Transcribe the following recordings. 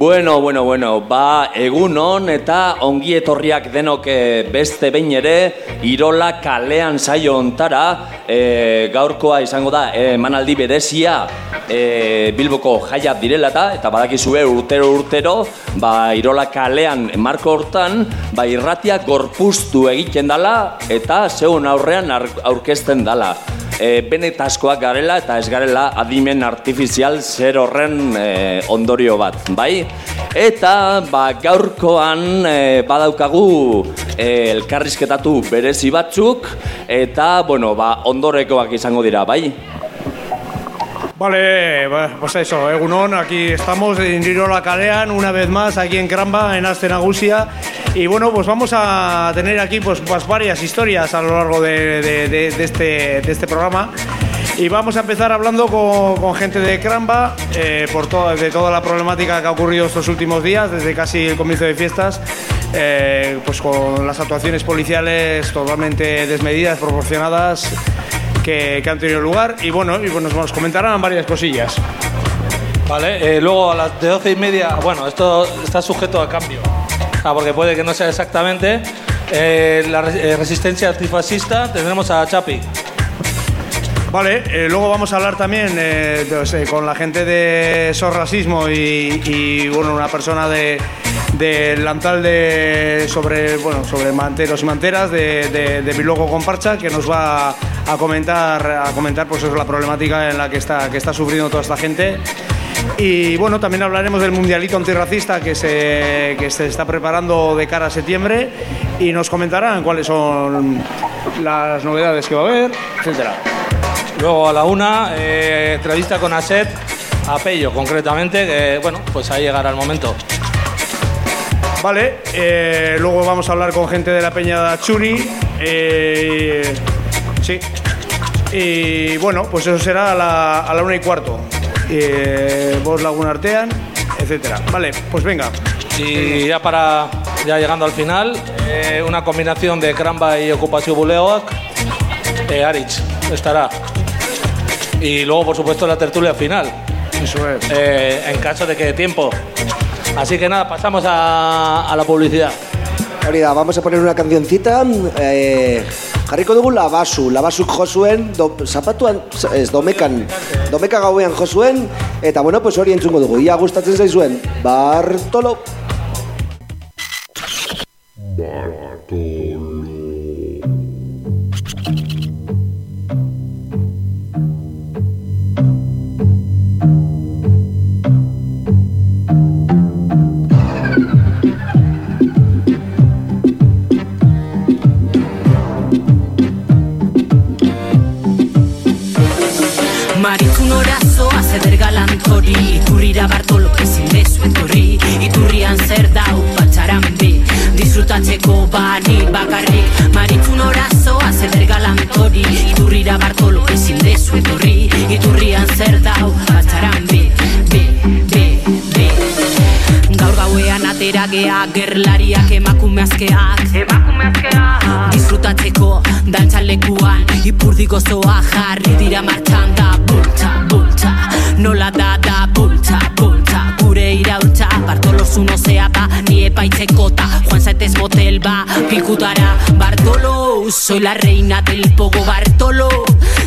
Bueno, bueno, bueno, ba, egun hon eta ongi etorriak denok eh, beste behin ere Irola kalean saio ontara e, gaurkoa izango da e, emanaldi berezia e, Bilboko jaiak direla eta eta badakizue urtero urtero ba, Irola kalean marko hortan ba, irratia gorpuztu egiten dala eta zeun aurrean aurkezten dala e, benetazkoak garela eta ez garela adimen artifizial zer horren e, ondorio bat, bai? Eta ba, gaurkoan e, badaukagu e, elkarrizketatu berezi batzuk eta bueno, ba, ondorekoak izango dira, bai? Vale, pues eso, Egunon, aquí estamos en Rirola Calean, una vez más aquí en Cramba, en Astenagusia. Y bueno, pues vamos a tener aquí pues, pues varias historias a lo largo de, de, este, de este programa. Y vamos a empezar hablando con, con gente de Cramba eh, por todo, de toda la problemática que ha ocurrido estos últimos días, desde casi el comienzo de fiestas, eh, pues con las actuaciones policiales totalmente desmedidas, proporcionadas que, han tenido lugar y bueno, y bueno, nos comentarán varias cosillas. Vale, eh, luego a las de 12 y media, bueno, esto está sujeto a cambio, ah, porque puede que no sea exactamente. Eh, la eh, resistencia antifascista tendremos a Chapi. Vale, luego vamos a hablar también con la gente de SOS Racismo y, bueno, una persona de, del Lantal de, sobre, bueno, sobre manteros y manteras de, de, de con Parcha que nos va a comentar, a comentar pues la problemática en la que está, que está sufriendo toda esta gente. Y bueno, también hablaremos del mundialito antirracista que se, que se está preparando de cara a septiembre y nos comentarán cuáles son las novedades que va a haber, etcétera. Luego a la una, eh, entrevista con Aset, a Pello concretamente, que bueno, pues ahí llegará el momento. Vale, eh, luego vamos a hablar con gente de la Peña de Churi. Eh, sí. Y bueno, pues eso será a la, a la una y cuarto. Vos Laguna Artean, etcétera. Vale, pues venga. Y ya para, ya llegando al final, una combinación de Cramba y Ocupación Buleoac, eh, Arich estará. Y luego, por supuesto, la tertulia final. Eso es. Eh, en caso de que tiempo. Así que nada, pasamos a, a la publicidad. Ahorita vamos a poner una cancioncita. Eh, jarriko dugu labasu, labasuk josuen, do, zapatuan, ez, domekan, domeka gauean josuen, eta bueno, pues hori entzungo dugu, ia gustatzen zaizuen, Bartolo. Bartolo. Iturrira Bartolo ezin dezu etorri Iturrian zer dau batxaran bi Disfrutatzeko bani bakarrik Maritzun orazoa zeder galant hori Iturrira Bartolo ezin dezu etorri Iturrian zer dau batxaran bi Bi, bi, bi Gaur gauean atera gea Gerlariak emakume azkeak Emakume azkeak Disfrutatzeko dantzalekuan Ipurdi gozoa jarri dira martxan da Bultza, bultza. Nola da Zea ba Ni epaitzeko ta, Juan Zaitez motel ba Bartolo Soy la reina del pogo Bartolo.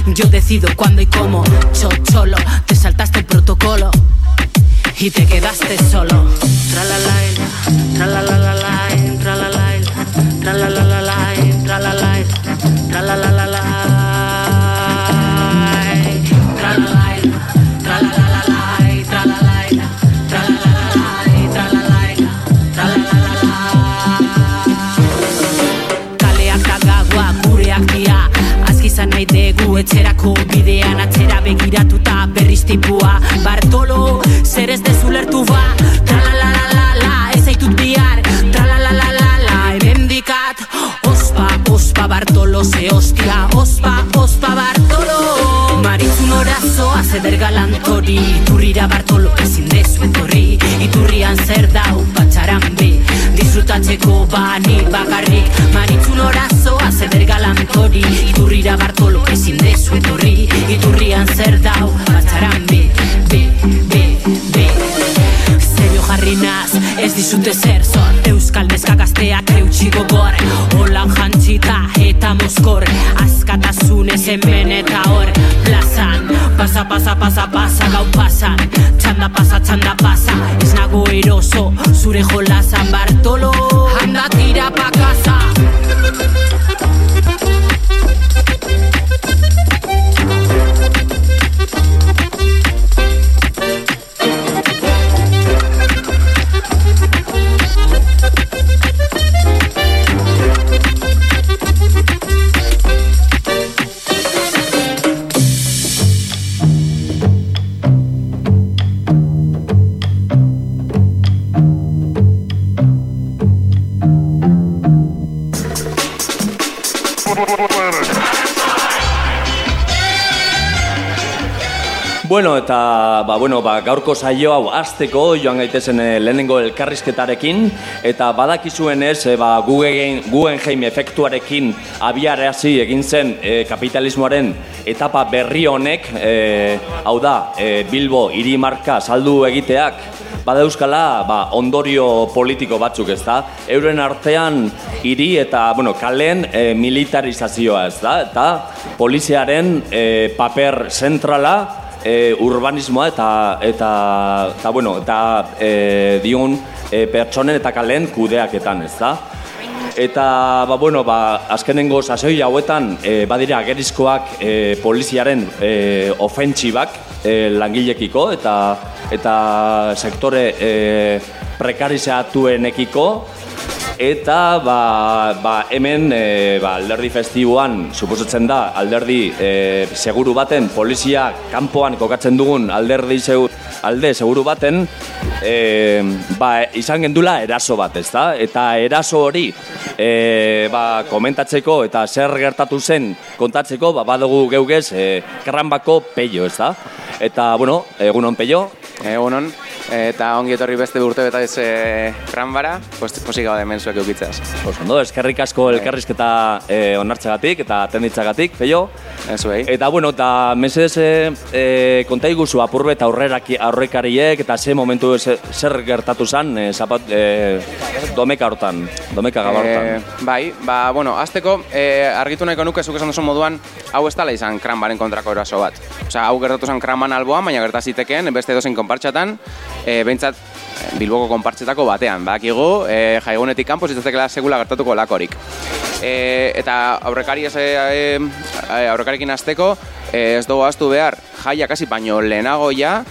Yo decido cuándo y cómo Chocholo, te saltaste el protocolo Y te quedaste solo. Tra la tra la la la Tra la la, la la la la la tra la la delako bidean atzera begiratuta berriz tipua. Bartolo, zer ez dezu lertu ba? Tralalalala, ez zaitut bihar. Tralalalala, hemen dikat Ospa, ospa, Bartolo, ze hostia. Ospa, ospa, Bartolo. Maritzun orazoa zeder galantori Iturrira Bartolo ezin dezu etorri. Iturrian zer dau patxaran be. Disfrutatzeko bani zer dau patxaran be Be, be, be Serio jarri naz, ez dizute zer zor. Euskal neska gazteak eutxi gogor. Holan jantzita eta moskor Askatasunez hemen eta hor. Plazan, pasa, pasa, pasa, pasa, gau pasan. Txanda pasa, txanda pasa. Ez nago eroso, zure jolasan Bartolo, Bueno, eta ba, bueno, ba, gaurko saio hau azteko joan gaitezen eh, lehenengo elkarrizketarekin eta badakizuenez e, ba, Guggenheim, Guggenheim efektuarekin abiarazi egin zen e, kapitalismoaren etapa berri honek, e, hau da, e, Bilbo hiri marka saldu egiteak bada euskala ba, ondorio politiko batzuk ez da. Euren artean hiri eta bueno, kalen e, militarizazioa ez da. Eta poliziaren e, paper zentrala e, urbanismoa eta eta eta bueno, eta e, diun e, pertsonen eta kalen kudeaketan, ez da? Eta, ba, bueno, ba, azkenengo sasoi hauetan, e, badira agerizkoak e, poliziaren e, ofentsibak e, langilekiko eta eta sektore e, prekarizatuenekiko eta ba, ba, hemen e, ba, alderdi festiboan suposatzen da alderdi e, seguru baten polizia kanpoan kokatzen dugun alderdi zeu, alde seguru baten e, ba, izan gendula eraso bat, ez da? Eta eraso hori e, ba, komentatzeko eta zer gertatu zen kontatzeko ba, badugu geugez e, karranbako peio, ez da? Eta, bueno, egunon peio, Egunon, eta ongi etorri beste urte beta ez e, kranbara, posik gaude hemen zuek eukitzeaz. Pues ondo, eskerrik asko elkarrizketa e, onartxagatik eta atenditzagatik, peio. Ezuei. Eta, bueno, eta mesedez e, e, konta iguzu apurbe eta aurreraki- aurrekariek eta ze momentu ze- zer gertatu zen e, zapat, e, domeka hortan, domeka gaba hortan. Eh, bai, ba, bueno, azteko e, argitu nahiko nuke zuk esan duzu moduan hau ez dala izan kranbaren kontrako eraso bat. Osea, hau gertatu zen kranban alboan, baina gerta zitekeen beste dozen konpartxatan, e, behintzat eh, Bilboko konpartzetako batean. Bakigu, e, jaigunetik kanpo zitzatekela segula gertatuko lakorik. E, eta aurrekari ez, e, aurrekarikin azteko, e, ez dugu aztu behar, jaia kasi baino lehenago ja,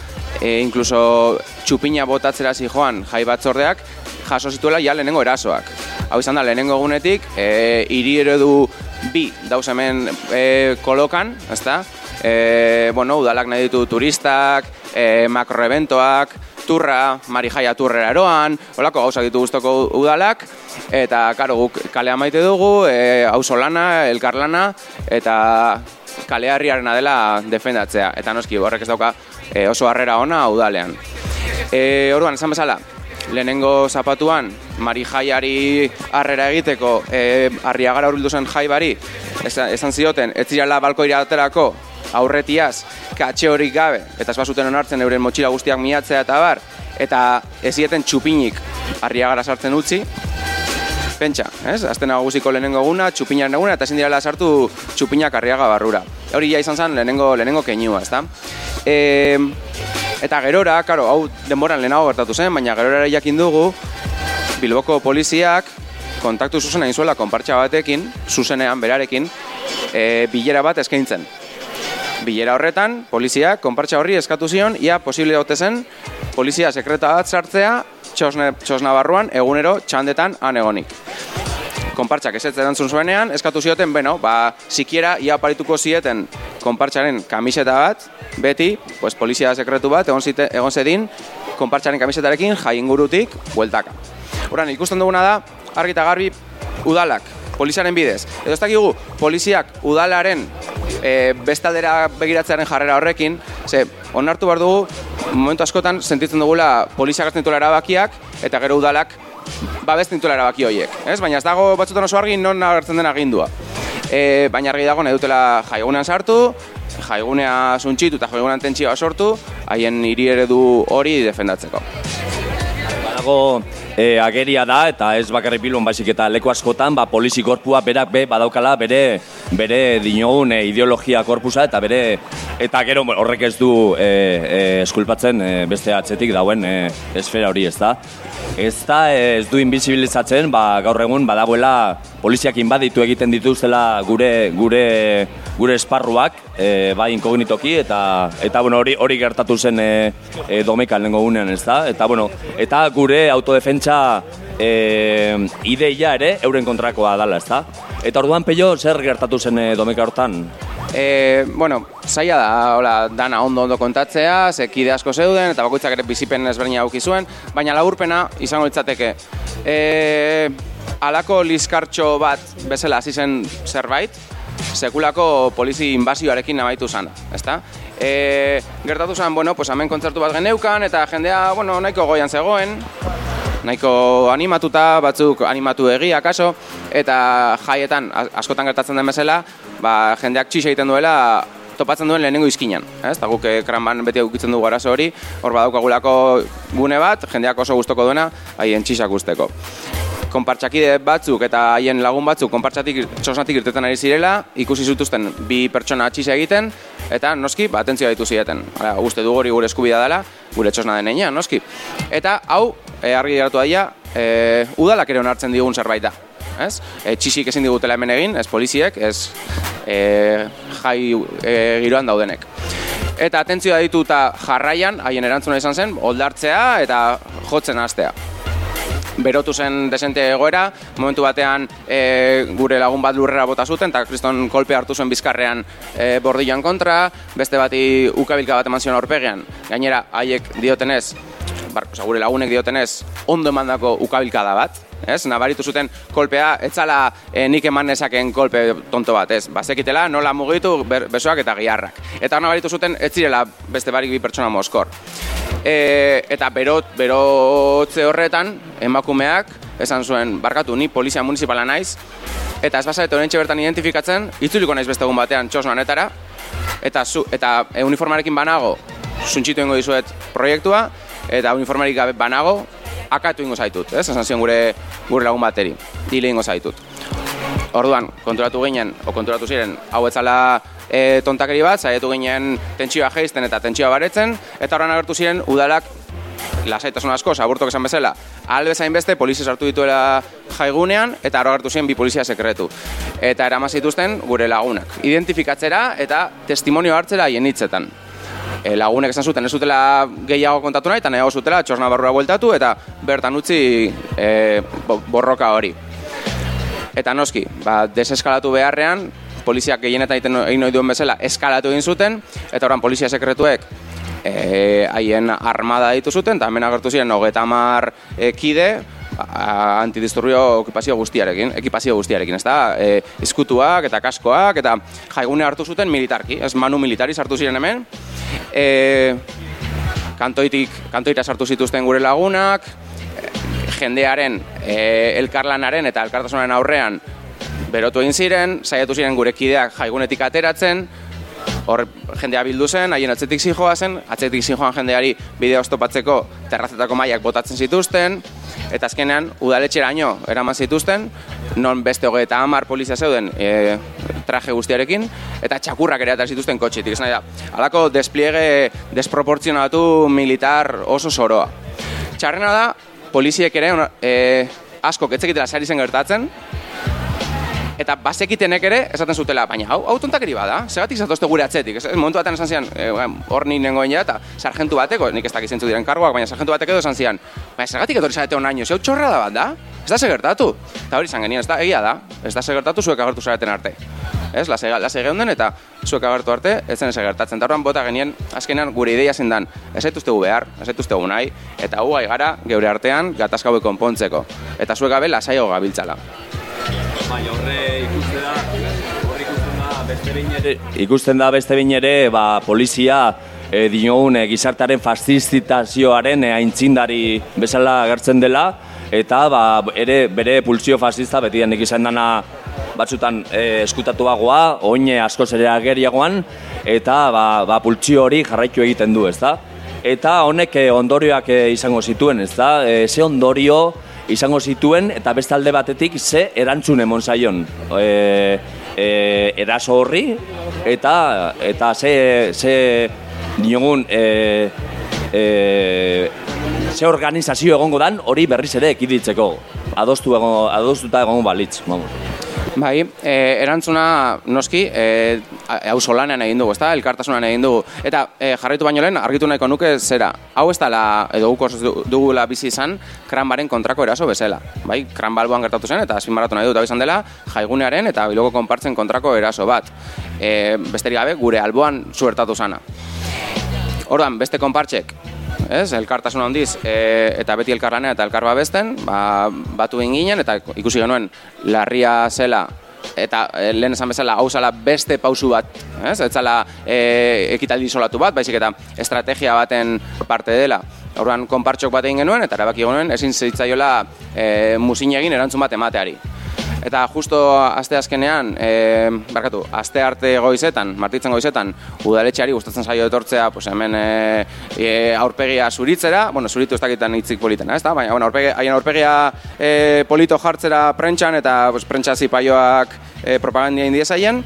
e, inkluso txupina botatzera joan jai batzordeak, jaso zituela ja lehenengo erasoak. Hau izan da, lehenengo egunetik, e, hiri eredu bi dauz hemen e, kolokan, ezta? E, bueno, udalak nahi ditu turistak, e, makroeventoak, turra, marijaia turrera eroan, holako gauzak ditu guztoko udalak, eta karo guk kalea maite dugu, e, lana, elkarlana, eta kale harriarena dela defendatzea. Eta noski, horrek ez dauka e, oso harrera ona udalean. E, orduan, esan bezala, lehenengo zapatuan, mari jaiari harrera egiteko, e, arriagara hurbildu zen jaibari, esan, esan zioten, ez zirala balkoira aterako, aurretiaz, katxe horik gabe, eta ez onartzen euren motxila guztiak miatzea eta bar, eta ez zieten txupinik arriagara sartzen utzi, pentsa, ez? Azten nagusiko lehenengo eguna, txupinaren eguna, eta ezin direla sartu txupinak arriaga barrura. Hori ja izan zen lehenengo, lehenengo keinua, ezta? E, eta gerora, karo, hau denboran lehenago gertatu zen, baina gerora ere jakin dugu, Bilboko poliziak kontaktu zuzena izuela konpartxa batekin, zuzenean berarekin, e, bilera bat eskaintzen. Bilera horretan, poliziak konpartxa horri eskatu zion, ia posible ote zen, polizia sekreta bat sartzea, txosne, txosna barruan, egunero txandetan han egonik. Konpartxak ez erantzun zuenean, eskatu zioten, beno, ba, sikiera ia aparituko zieten konpartxaren kamiseta bat, beti, pues, polizia sekretu bat, egon, zite, egon zedin, konpartxaren kamisetarekin jai ingurutik, bueltaka. Horan, ikusten duguna da, argi eta garbi, udalak, poliziaren bidez. Edo ez dakigu, poliziak udalaren e, bestaldera begiratzearen jarrera horrekin, ze, onartu behar dugu, momentu askotan sentitzen dugula poliziak hartzen dituela erabakiak, eta gero udalak babesten dituela erabaki horiek. Ez? Baina ez dago batzutan oso argi non agertzen den agindua. E, baina argi dago nahi dutela jaigunean sartu, jaigunea suntxitu eta jaigunean tentsioa sortu, haien hiri eredu hori defendatzeko. Badago e, ageria da eta ez bakarrik bilbon baizik eta leku askotan ba polizi korpua berak be badaukala bere bere dinogun e, ideologia korpusa eta bere eta gero horrek ez du e, e, eskulpatzen e, beste atzetik dauen e, esfera hori ez da. Ez da e, ez du invisibilizatzen ba, gaur egun badagoela poliziak inbaditu egiten dituztela gure gure gure esparruak e, bai inkognitoki eta eta bueno hori hori gertatu zen e, e, domekan lengo gunean ez da eta bueno eta gure autodefentsa e, ideia ere euren kontrakoa dala ez da eta orduan peio zer gertatu zen e, domeka hortan? E, bueno, zaila da, hola, dana ondo ondo kontatzea, ze kide asko zeuden, eta bakoitzak ere bizipen ezberdina auki zuen, baina laburpena izango litzateke. E, alako liskartxo bat bezala hasi zen zerbait, sekulako polizi inbazioarekin amaitu zen, ezta? E, gertatu zen, bueno, pues hemen kontzertu bat geneukan, eta jendea, bueno, nahiko goian zegoen, nahiko animatuta, batzuk animatu egia, kaso, eta jaietan, askotan gertatzen den bezala, ba, jendeak txixa egiten duela, topatzen duen lehenengo izkinan. Ez? Ta guk eh, kranban beti aukitzen dugu arazo hori, hor badaukagulako gune bat, jendeak oso gustoko duena, haien txixak gusteko konpartxakide batzuk eta haien lagun batzuk konpartxatik txosnatik irtetan ari zirela, ikusi zituzten bi pertsona atxisa egiten, eta noski, ba, atentzioa ditu zieten. Hala, uste du hori gure eskubida dela, gure txosna den heinean, noski. Eta hau, e, argi geratu daia, e, udalak ere onartzen digun zerbait da. Ez? E, txisik ezin digutela hemen egin, ez poliziek, ez e, jai e, giroan daudenek. Eta atentzioa ditu eta jarraian, haien erantzuna izan zen, oldartzea eta jotzen hastea berotu zen desente egoera, momentu batean e, gure lagun bat lurrera bota zuten, eta kriston kolpe hartu zuen bizkarrean e, bordilan kontra, beste bati ukabilka bat eman zion aurpegian. Gainera, haiek diotenez, bar, oza, gure lagunek diotenez, ondo emandako ukabilkada bat, ez? Nabaritu zuten kolpea, etzala e, nik eman nezaken kolpe tonto bat, ez? Bazekitela, nola mugitu ber, besoak eta giharrak. Eta nabaritu zuten, ez zirela beste barik bi pertsona moskor. E, eta berot, berotze horretan, emakumeak, esan zuen, barkatu, ni polizia municipala naiz, eta ez bazaret horrentxe bertan identifikatzen, itzuliko naiz beste egun batean txosno honetara, eta, zu, eta e, uniformarekin banago, suntxitu dizuet proiektua, eta uniformarik gabe banago, akatu ingo zaitut, ez? Esan zion gure, gure lagun bateri, dile ingo zaitut. Orduan, konturatu ginen, o konturatu ziren, hau etzala e, tontakeri bat, saiatu ginen tentsioa jeizten eta tentsioa baretzen, eta horren agertu ziren udalak lasaitasun asko, aburtok esan bezala, albezain beste polizia sartu dituela jaigunean, eta hor agertu ziren bi polizia sekretu. Eta eraman zituzten gure lagunak. Identifikatzera eta testimonio hartzera haien hitzetan. E, lagunek esan zuten ez zutela gehiago kontatu nahi, eta nahiago zutela txosna barrura bueltatu, eta bertan utzi e, bo- borroka hori. Eta noski, ba, deseskalatu beharrean, poliziak gehienetan egiten egin duen bezala eskalatu egin zuten, eta oran polizia sekretuek eh, haien armada ditu zuten, eta hemen agertu ziren hogeta hamar eh, kide, antidisturbio ekipazio guztiarekin, ekipazio guztiarekin, ez da, e, izkutuak eta kaskoak, eta jaigune hartu zuten militarki, ez? Manu militari sartu ziren hemen, e, kantoitik, kantoita sartu zituzten gure lagunak, jendearen e, elkarlanaren eta elkartasunaren aurrean berotu egin ziren, saiatu ziren gure kideak jaigunetik ateratzen, hor jendea bildu zen, haien atzetik zijoa zen, atzetik zijoan jendeari bideo oztopatzeko terrazetako mailak botatzen zituzten, eta azkenean udaletxeraino eraman zituzten, non beste hogeita hamar polizia zeuden e, traje guztiarekin, eta txakurrak ere zituzten kotxetik. Nahi da, halako despliege desproportzionatu militar oso soroa. Txarrena da, poliziek ere e, asko ketzekitela sari zen gertatzen, eta bazekitenek ere esaten zutela, baina hau, hau tontakeri bada, zergatik zatozte gure atzetik. Ez, momentu batean esan zian, e, hor ni nengoen ja, eta sargentu bateko, nik ez dakit zentzu diren karguak, baina sargentu batek edo esan zian, baina zergatik etorri zarete onaino, zeu txorra da bat da? Ez da segertatu. Eta hori izan genien, ez da, egia da, ez da segertatu zuek agertu zareten arte. Ez, lase, lase geunden eta zuek agertu arte, ez zen ezer gertatzen. Eta horren bota genien, azkenean gure ideia zen dan, ez zaituztegu behar, ez zaituztegu nahi, eta gu gara geure artean gatazka hauek konpontzeko. Eta zuek gabe lasaiago gabiltzala. Bai, horre ikusten da, horre ikusten da beste behin ere, ikusten da beste behin ere, ba, polizia e, dinogun e, gizartaren fascistitazioaren e, aintzindari bezala agertzen dela, eta ba, ere bere pulsio fascista beti denek izan dana batzutan e, eskutatuagoa, oine askoz ere ageriagoan, eta ba, ba, pultsio hori jarraitu egiten du, ezta? Eta honek ondorioak izango zituen, ezta? E, ze ondorio izango zituen eta beste alde batetik ze erantzun emon zaion e, e, eraso horri eta eta ze, ze diogun e, e, ze organizazio egongo dan hori berriz ere ekiditzeko adostu egon, adostuta egongo balitz vamos. Bai, e, erantzuna noski, e, hau solanean egin dugu, ezta? Elkartasunan egin dugu. Eta e, jarraitu baino lehen, argitu nahiko nuke zera. Hau ez dela, edo guk dugula bizi izan, kranbaren kontrako eraso bezala. Bai, kranbalboan gertatu zen, eta azpimarratu nahi dut, izan dela, jaigunearen eta biloko konpartzen kontrako eraso bat. E, besterik gabe, gure alboan zuertatu zana. Ordan beste konpartsek, ez? Elkartasun handiz e, eta beti elkarlanea eta elkar babesten, ba, batu ginen eta ikusi genuen larria zela eta e, lehen esan bezala hau zala beste pausu bat, ez? Ez zala e, ekitaldi isolatu bat, baizik eta estrategia baten parte dela. Orduan konpartxok bat egin genuen eta erabaki genuen ezin zitzaiola e, musin egin erantzun bat emateari. Eta justo aste azkenean, e, barkatu, aste arte goizetan, martitzen goizetan, udaletxeari gustatzen zaio etortzea, pues hemen e, e, aurpegia zuritzera, bueno, zuritu ez dakitan hitzik politena, ez da? Baina, bueno, aurpegia, haien aurpegia e, polito jartzera prentxan eta pues, prentxa zipaioak e, propagandia indiezaien.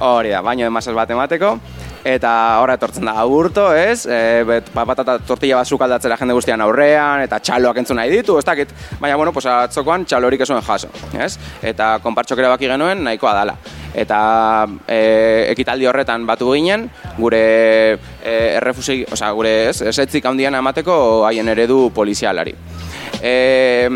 Hori da, baino emasaz bat emateko eta horra etortzen da agurto, ez? E, bet, patata tortilla bat sukaldatzera jende guztian aurrean, eta txaloak entzun nahi ditu, ez dakit, baina, bueno, pues, atzokoan txalorik esuen jaso, ez? Eta konpartxok ere baki genuen nahikoa dala. Eta e, ekitaldi horretan batu ginen, gure e, errefusi, oza, gure ez, esetzik handian emateko haien eredu polizialari e,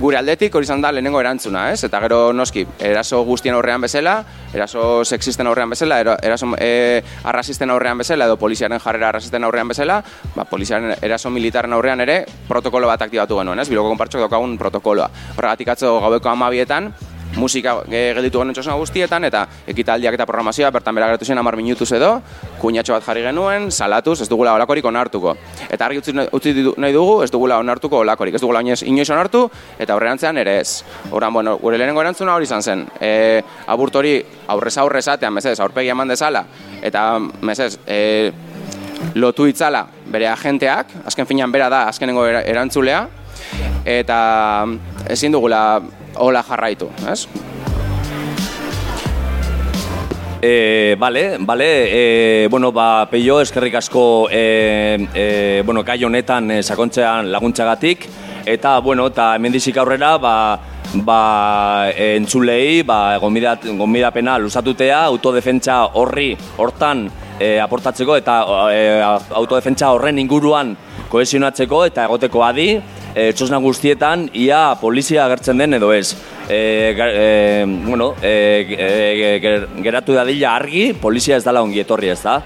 gure aldetik hori izan da lehenengo erantzuna, ez? Eta gero noski, eraso guztien aurrean bezala, eraso sexisten aurrean bezala, eraso e, arrasisten aurrean bezala, edo poliziaren jarrera arrasisten aurrean bezala, ba, poliziaren eraso militaren aurrean ere protokolo bat aktibatu genuen, ez? Biloko konpartxok daukagun protokoloa. Horregatik atzo gaueko amabietan, musika e, gelditu genuen txosna guztietan, eta ekitaldiak eta programazioa bertan bera gertu zen amar minutuz edo, kuinatxo bat jarri genuen, salatuz, ez dugula olakorik onartuko. Eta argi utzi, utzi nahi dugu, ez dugula onartuko olakorik, ez dugula inoiz, inoiz onartu, eta horrerantzean ere ez. Horan, bueno, gure lehenengo erantzuna hori izan zen, e, aburtori aurrez aurrez atean, mesez, aurpegi eman dezala, eta mesez, e, lotu itzala bere agenteak, azken finean bera da azkenengo erantzulea, eta ezin dugula hola jarraitu, ez? E, vale, vale, e, bueno, ba, peio eskerrik asko e, e, bueno, kai honetan e, sakontzean laguntzagatik eta, bueno, eta hemendizik aurrera, ba, ba, e, entzulei, ba, gomidapena lusatutea, autodefentsa horri, hortan, e, aportatzeko eta e, autodefentsa horren inguruan kohesionatzeko eta egoteko adi, e, txosna guztietan ia polizia agertzen den edo ez. E, e, bueno, e, geratu da dila argi, polizia ez dala ongi etorri ez da.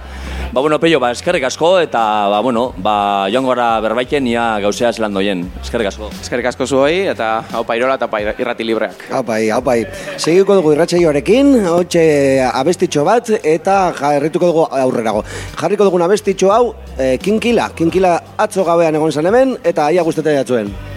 Ba, bueno, peio, ba, eskerrik asko eta, ba, bueno, ba, joan gora berbaiken ia gauzea zelan doien. Eskerrik asko. Eskerrik asko zuhoi eta hau irola eta irrati libreak. Hau pai, hau pai. Segiko dugu irratxe joarekin, hotxe abestitxo bat eta jarrituko dugu aurrerago. Jarriko dugu abestitxo hau, e, kinkila, kinkila atzo gabean egon zen hemen eta aia guztetan jatzuen.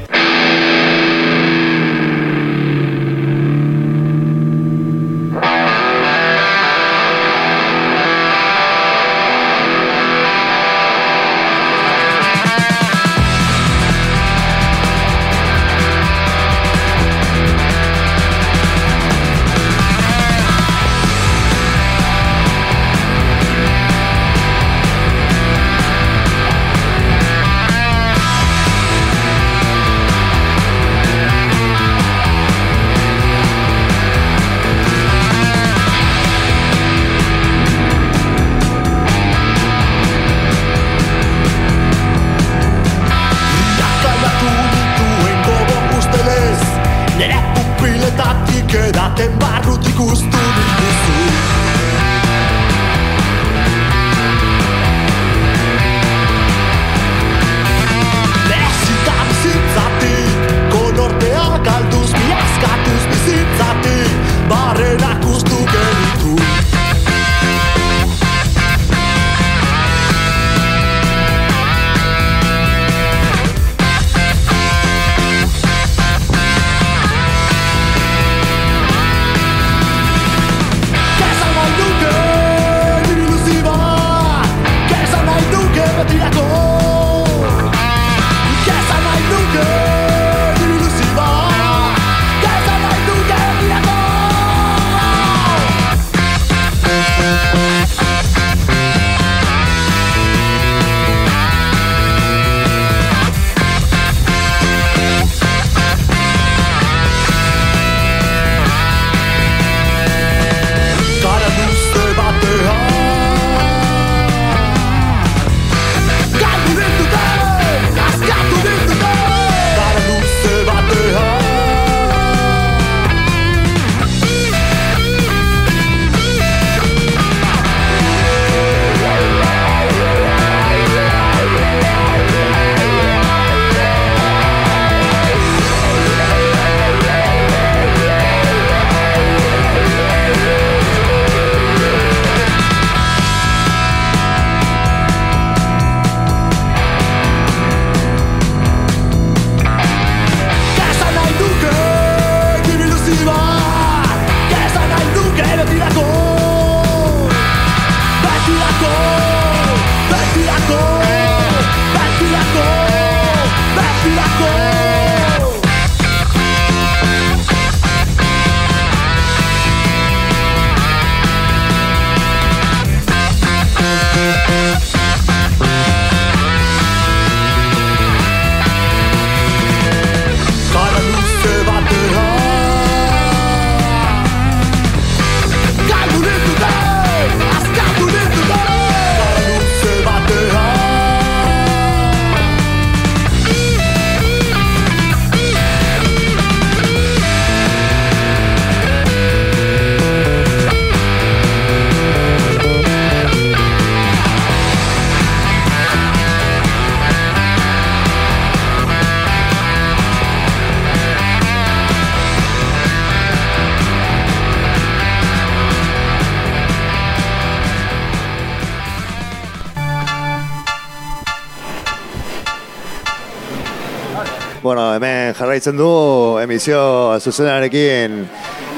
Jarraitzen du emisio zuzenarekin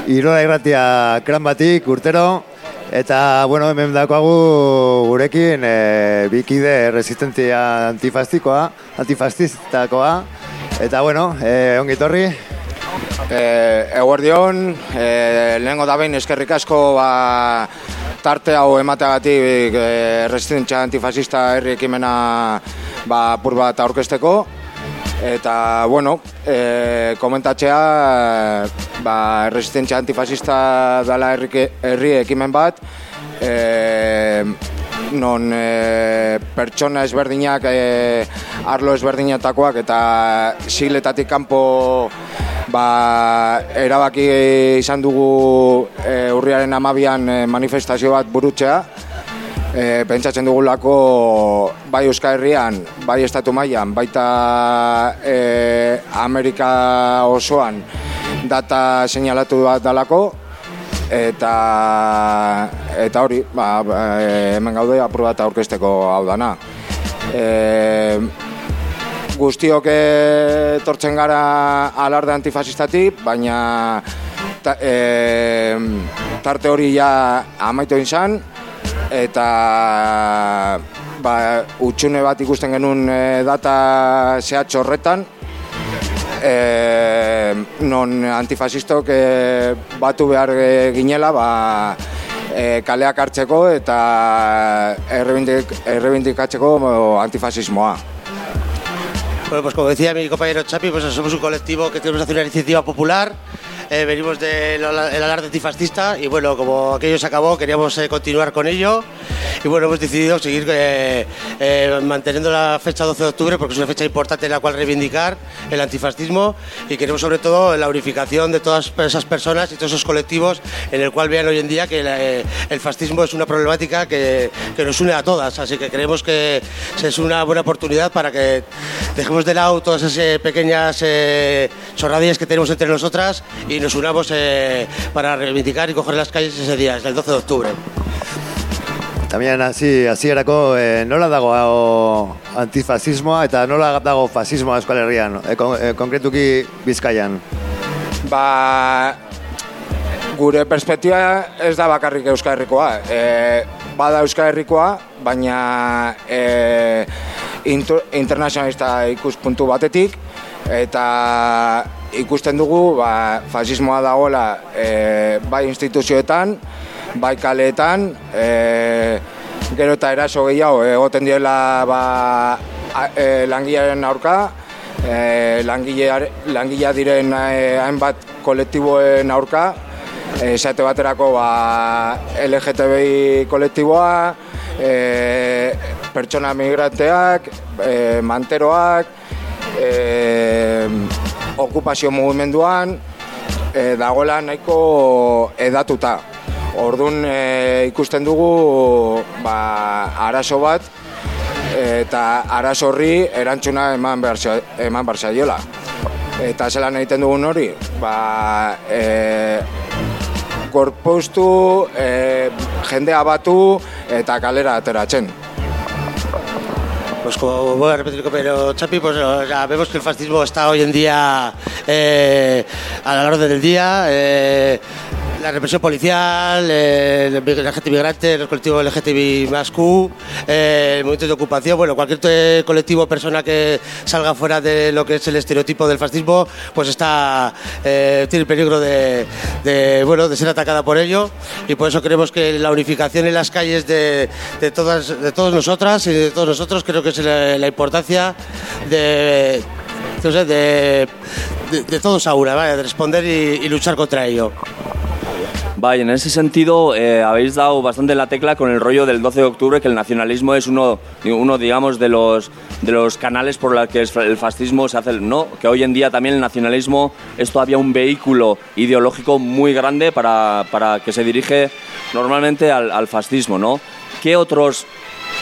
Irola irratia kran batik urtero eta bueno, hemen dakoagu gurekin e, bikide resistentzia antifastikoa, antifastistakoa eta bueno, e, ongi torri. E, Eguerdion, e, lehenko da behin eskerrik asko ba, tarte hau emateagatik e, resistentzia antifasista herri ekimena ba, bat aurkesteko. Eta, bueno, e, komentatzea, ba, resistentzia antifasista dela herri, herri ekimen bat, e, non e, pertsona ezberdinak, e, arlo ezberdinetakoak eta sigletatik kanpo ba, erabaki izan dugu e, urriaren amabian e, manifestazio bat burutzea, e, pentsatzen dugulako bai Euskal Herrian, bai Estatu mailan, baita e, Amerika osoan data seinalatu bat dalako eta eta hori, ba, ba hemen gaude apur bat aurkezteko hau dana. E, guztiok etortzen gara alarde antifasistatik, baina ta, e, tarte hori ja amaitu izan, eta ba, utxune bat ikusten genuen e, data zehatz horretan, e, non antifasistok e, batu behar e, ginela, ba, e, kaleak hartzeko eta errebindik, errebindikatzeko antifasismoa. Bueno, pues como decía mi compañero Chapi, pues somos un colectivo que tenemos una iniciativa popular eh, venimos del alarde antifascista y bueno, como aquello se acabó, queríamos eh, continuar con ello. Y bueno, hemos decidido seguir eh, manteniendo la fecha 12 de octubre porque es una fecha importante en la cual reivindicar el antifascismo. Y queremos sobre todo la unificación de todas esas personas y todos esos colectivos en el cual vean hoy en día que el fascismo es una problemática que, que nos une a todas, así que creemos que es una buena oportunidad para que dejemos de lado todas esas pequeñas chorradillas que tenemos entre nosotras y nos unamos eh, para reivindicar y coger las calles ese día, es el 12 de octubre. También así, así erako, eh, nola dago hau antifasismoa eta nola dago fasismoa Euskal Herrian, eh, kon, eh, konkretuki Bizkaian? Ba, gure perspektiba ez da bakarrik Euskal Herrikoa. E, bada Euskal Herrikoa, baina e, inter, internazionalista ikuspuntu batetik, eta ikusten dugu ba, fasismoa dagoela e, bai instituzioetan, bai kaleetan, e, gero eta eraso gehiago egoten diela ba, e, langilearen aurka, e, langilea diren e, hainbat kolektiboen aurka, esate baterako ba, LGTBI kolektiboa, e, pertsona migranteak, e, manteroak, e, okupazio mugimenduan e, dagoela nahiko edatuta. Orduan e, ikusten dugu ba, arazo bat eta arazo horri erantzuna eman behar, eman behar Eta zelan egiten dugun hori, ba, e, gorpuztu, e, jendea batu eta kalera ateratzen. Pues como voy a repetir pero Chapi, pues ya vemos que el fascismo está hoy en día eh, a la orden del día. Eh, la represión policial, eh, la gente migrante, los colectivos LGTBI más Q, eh, el movimiento de ocupación, bueno, cualquier colectivo o persona que salga fuera de lo que es el estereotipo del fascismo, pues está eh, tiene peligro de, bueno, de ser atacada por ello y por eso creemos que la unificación en las calles de, de todas de todas nosotras y de todos nosotros creo que es la, importancia de de, de, de, todos a una, ¿vale? de responder y luchar contra ello. Vaya, en ese sentido eh, habéis dado bastante la tecla con el rollo del 12 de octubre, que el nacionalismo es uno, uno digamos, de los, de los canales por los que el fascismo se hace, ¿no? Que hoy en día también el nacionalismo es todavía un vehículo ideológico muy grande para, para que se dirige normalmente al, al fascismo, ¿no? ¿Qué otros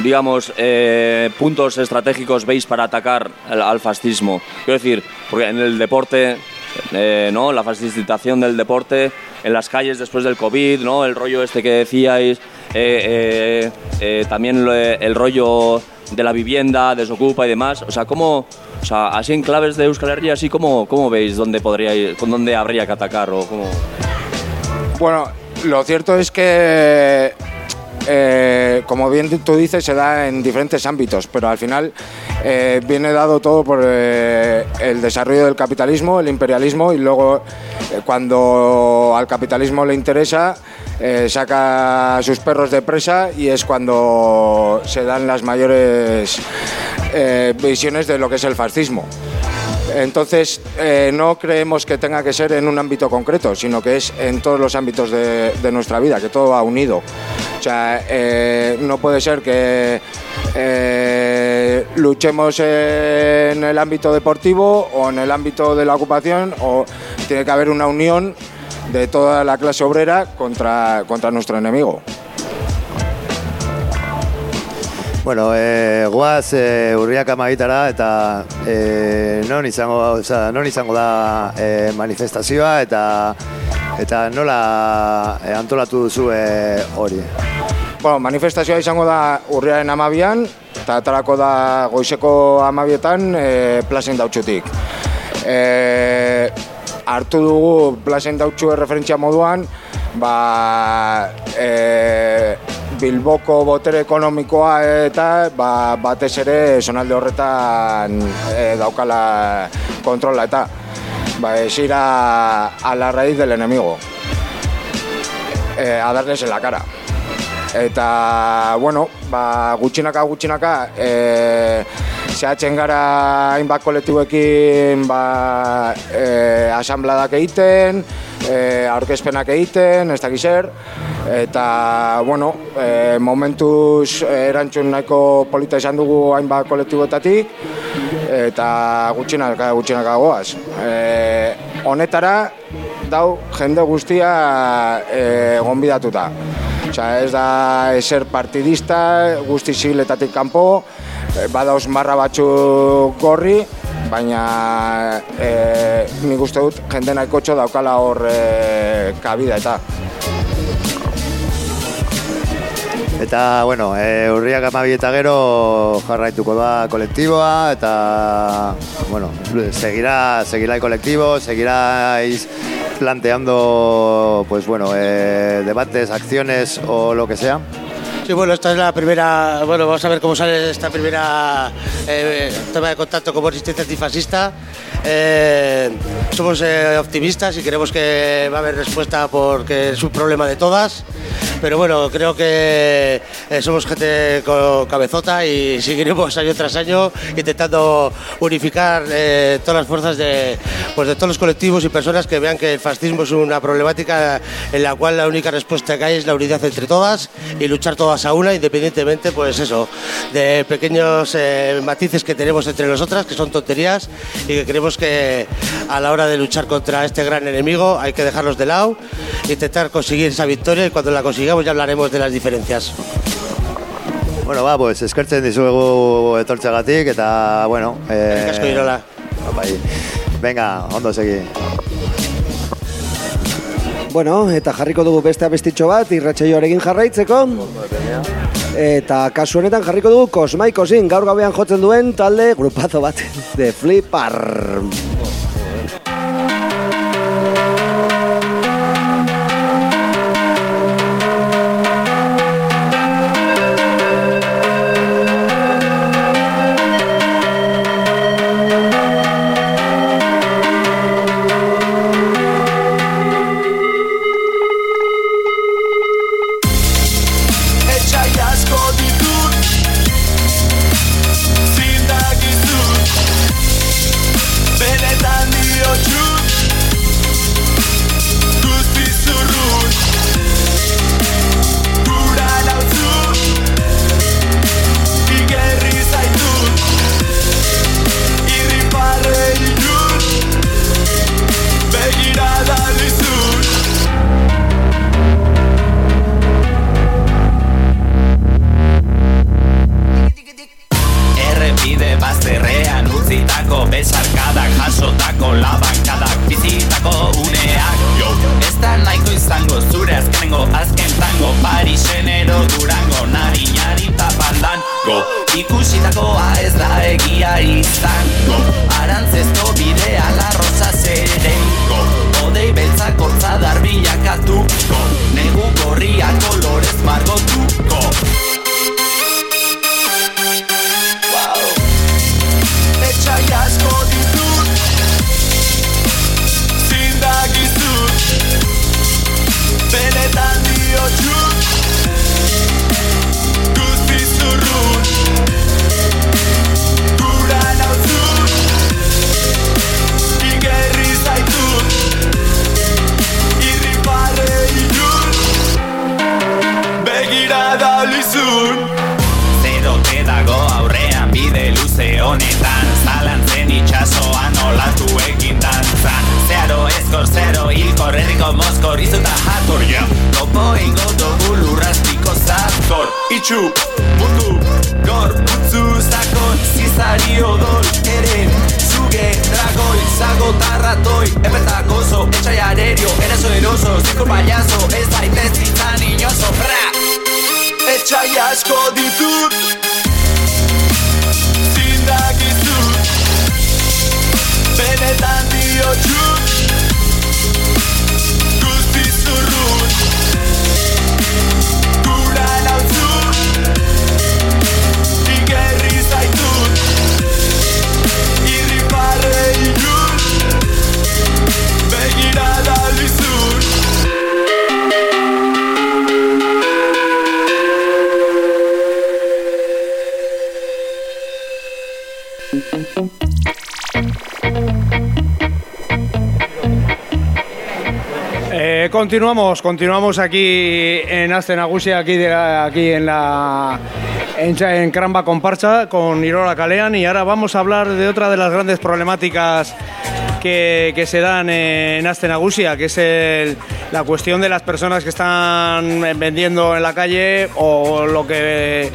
digamos, eh, puntos estratégicos veis para atacar al, al, fascismo? Quiero decir, porque en el deporte, eh, ¿no? La fascistación del deporte en las calles después del COVID, ¿no? El rollo este que decíais, eh, eh, también el rollo de la vivienda, desocupa y demás. O sea, ¿cómo, o sea, así en claves de Euskal Herria, así como, ¿cómo veis dónde podría con dónde habría que atacar o cómo? Bueno, lo cierto es que, eh, como bien tú dices, se da en diferentes ámbitos, pero al final eh, viene dado todo por eh, el desarrollo del capitalismo, el imperialismo, y luego cuando al capitalismo le interesa, saca sus perros de presa y es cuando se dan las mayores visiones de lo que es el fascismo. Entonces, no creemos que tenga que ser en un ámbito concreto, sino que es en todos los ámbitos de, de nuestra vida, que todo va unido. Sea, eh, no puede ser que eh, luchemos en el ámbito deportivo o en el ámbito de la ocupación, o tiene que haber una unión de toda la clase obrera contra, contra nuestro enemigo. Bueno, e, guaz e, urriak amabitara eta e, non, izango, oza, non izango da e, manifestazioa eta eta nola e, antolatu duzu e, hori. Bueno, manifestazioa izango da urriaren amabian, eta atarako da goizeko amabietan e, plazen dautxutik. E, hartu dugu plazen dautxu referentzia moduan, ba, e, Bilboko botere ekonomikoa eta ba, batez ere zonalde horretan e, daukala kontrola eta ba, es ir a, a la raíz del enemigo, e, a darles en la cara. Eta, bueno, ba, gutxinaka gutxinaka, e, zehatzen gara hainbat kolektiboekin ba, e, asambladak egiten, e, aurkezpenak egiten, ez dakiz zer, eta, bueno, e, momentuz erantzun nahiko polita izan dugu hainbat kolektiboetatik, eta gutxinaka gutxinaka goaz. E, honetara, dau jende guztia e, gonbidatuta. Osea, ez da eser partidista, guzti zibiletatik kanpo, badauz marra batzuk gorri, baina e, nik uste dut jende nahikotxo daukala hor e, kabida eta. Eta, bueno, e, urriak amabi eta gero jarraituko da kolektiboa eta, bueno, seguirá, seguirá el colectivo, seguiráis planteando, pues bueno, eh, debates, acciones o lo que sea. Sí, bueno, esta es la primera. Bueno, vamos a ver cómo sale esta primera eh, toma de contacto como resistencia antifascista. Eh, somos eh, optimistas y creemos que va a haber respuesta porque es un problema de todas. Pero bueno, creo que eh, somos gente con cabezota y seguiremos año tras año intentando unificar eh, todas las fuerzas de, pues de todos los colectivos y personas que vean que el fascismo es una problemática en la cual la única respuesta que hay es la unidad entre todas y luchar todas a una, independientemente, pues eso, de pequeños eh, matices que tenemos entre nosotras, que son tonterías y que creemos que a la hora de luchar contra este gran enemigo hay que dejarlos de lado, intentar conseguir esa victoria y cuando la consigamos ya hablaremos de las diferencias. Bueno, ba, pues eskertzen dizuegu etortzeagatik eta, bueno... Eh, Eskerrik asko, Irola. Bai. Venga, ondo segi. Bueno, eta jarriko dugu beste abestitxo bat irratsaioarekin jarraitzeko. Eta kasu honetan jarriko dugu Kosmaikosin gaur gauean jotzen duen talde grupazo bat de Flipar. horizon da jator yeah. Topo ingo dugu lurraztiko zator. Itxu, mundu, gor, putzu, zakon. Zizari odol, eren, zuge, dragoi. Zago tarratoi, epeta gozo, etxai arerio. Erezo eroso, zikur payaso, ez daitez zizan inozo Bra! Etxai asko ditut Zindakizut Benetan diotxut continuamos, continuamos aquí en Astenagusia, aquí, aquí en la en, en Cramba Comparcha con Irola Calean y ahora vamos a hablar de otra de las grandes problemáticas que, que se dan en Astenagusia, que es el- la cuestión de las personas que están vendiendo en la calle o lo que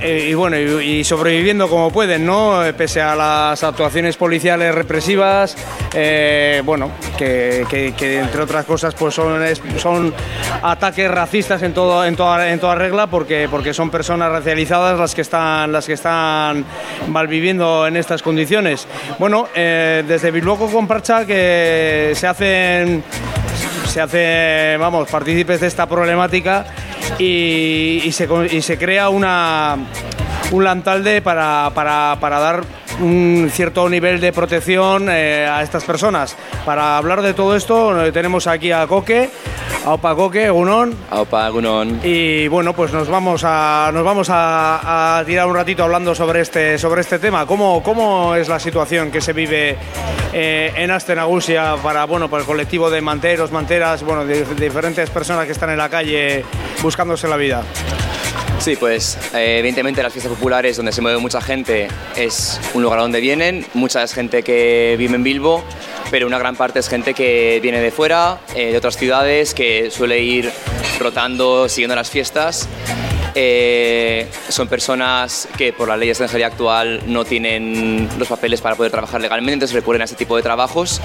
eh, y bueno y, sobreviviendo como pueden, ¿no? Eh, Pese a las actuaciones policiales represivas, eh, bueno, que, que- entre otras cosas pues son, son ataques racistas en todo en toda en toda regla porque porque son personas racializadas las que están las que están malviviendo en estas condiciones. Bueno, desde Bilbao con Parcha que se hacen se hace, vamos, partícipes de esta problemática y, se, y se crea una, un lantalde para, para, para dar un cierto nivel de protección eh, a estas personas. Para hablar de todo esto eh, tenemos aquí a Coque, a Opa Coque, Gunón. Aupa, Gunón. Y bueno, pues nos vamos a nos vamos a, a tirar un ratito hablando sobre este sobre este tema. ¿Cómo, cómo es la situación que se vive eh, en Astenagusia para bueno para el colectivo de manteros, manteras, bueno, de, de diferentes personas que están en la calle buscándose la vida? Sí, pues eh, evidentemente las fiestas populares donde se mueve mucha gente es un lugar donde vienen, mucha es gente que vive en Bilbo, pero una gran parte es gente que viene de fuera, eh, de otras ciudades, que suele ir rotando, siguiendo las fiestas. Eh, son personas que por la ley extranjería actual no tienen los papeles para poder trabajar legalmente, entonces recurren a este tipo de trabajos.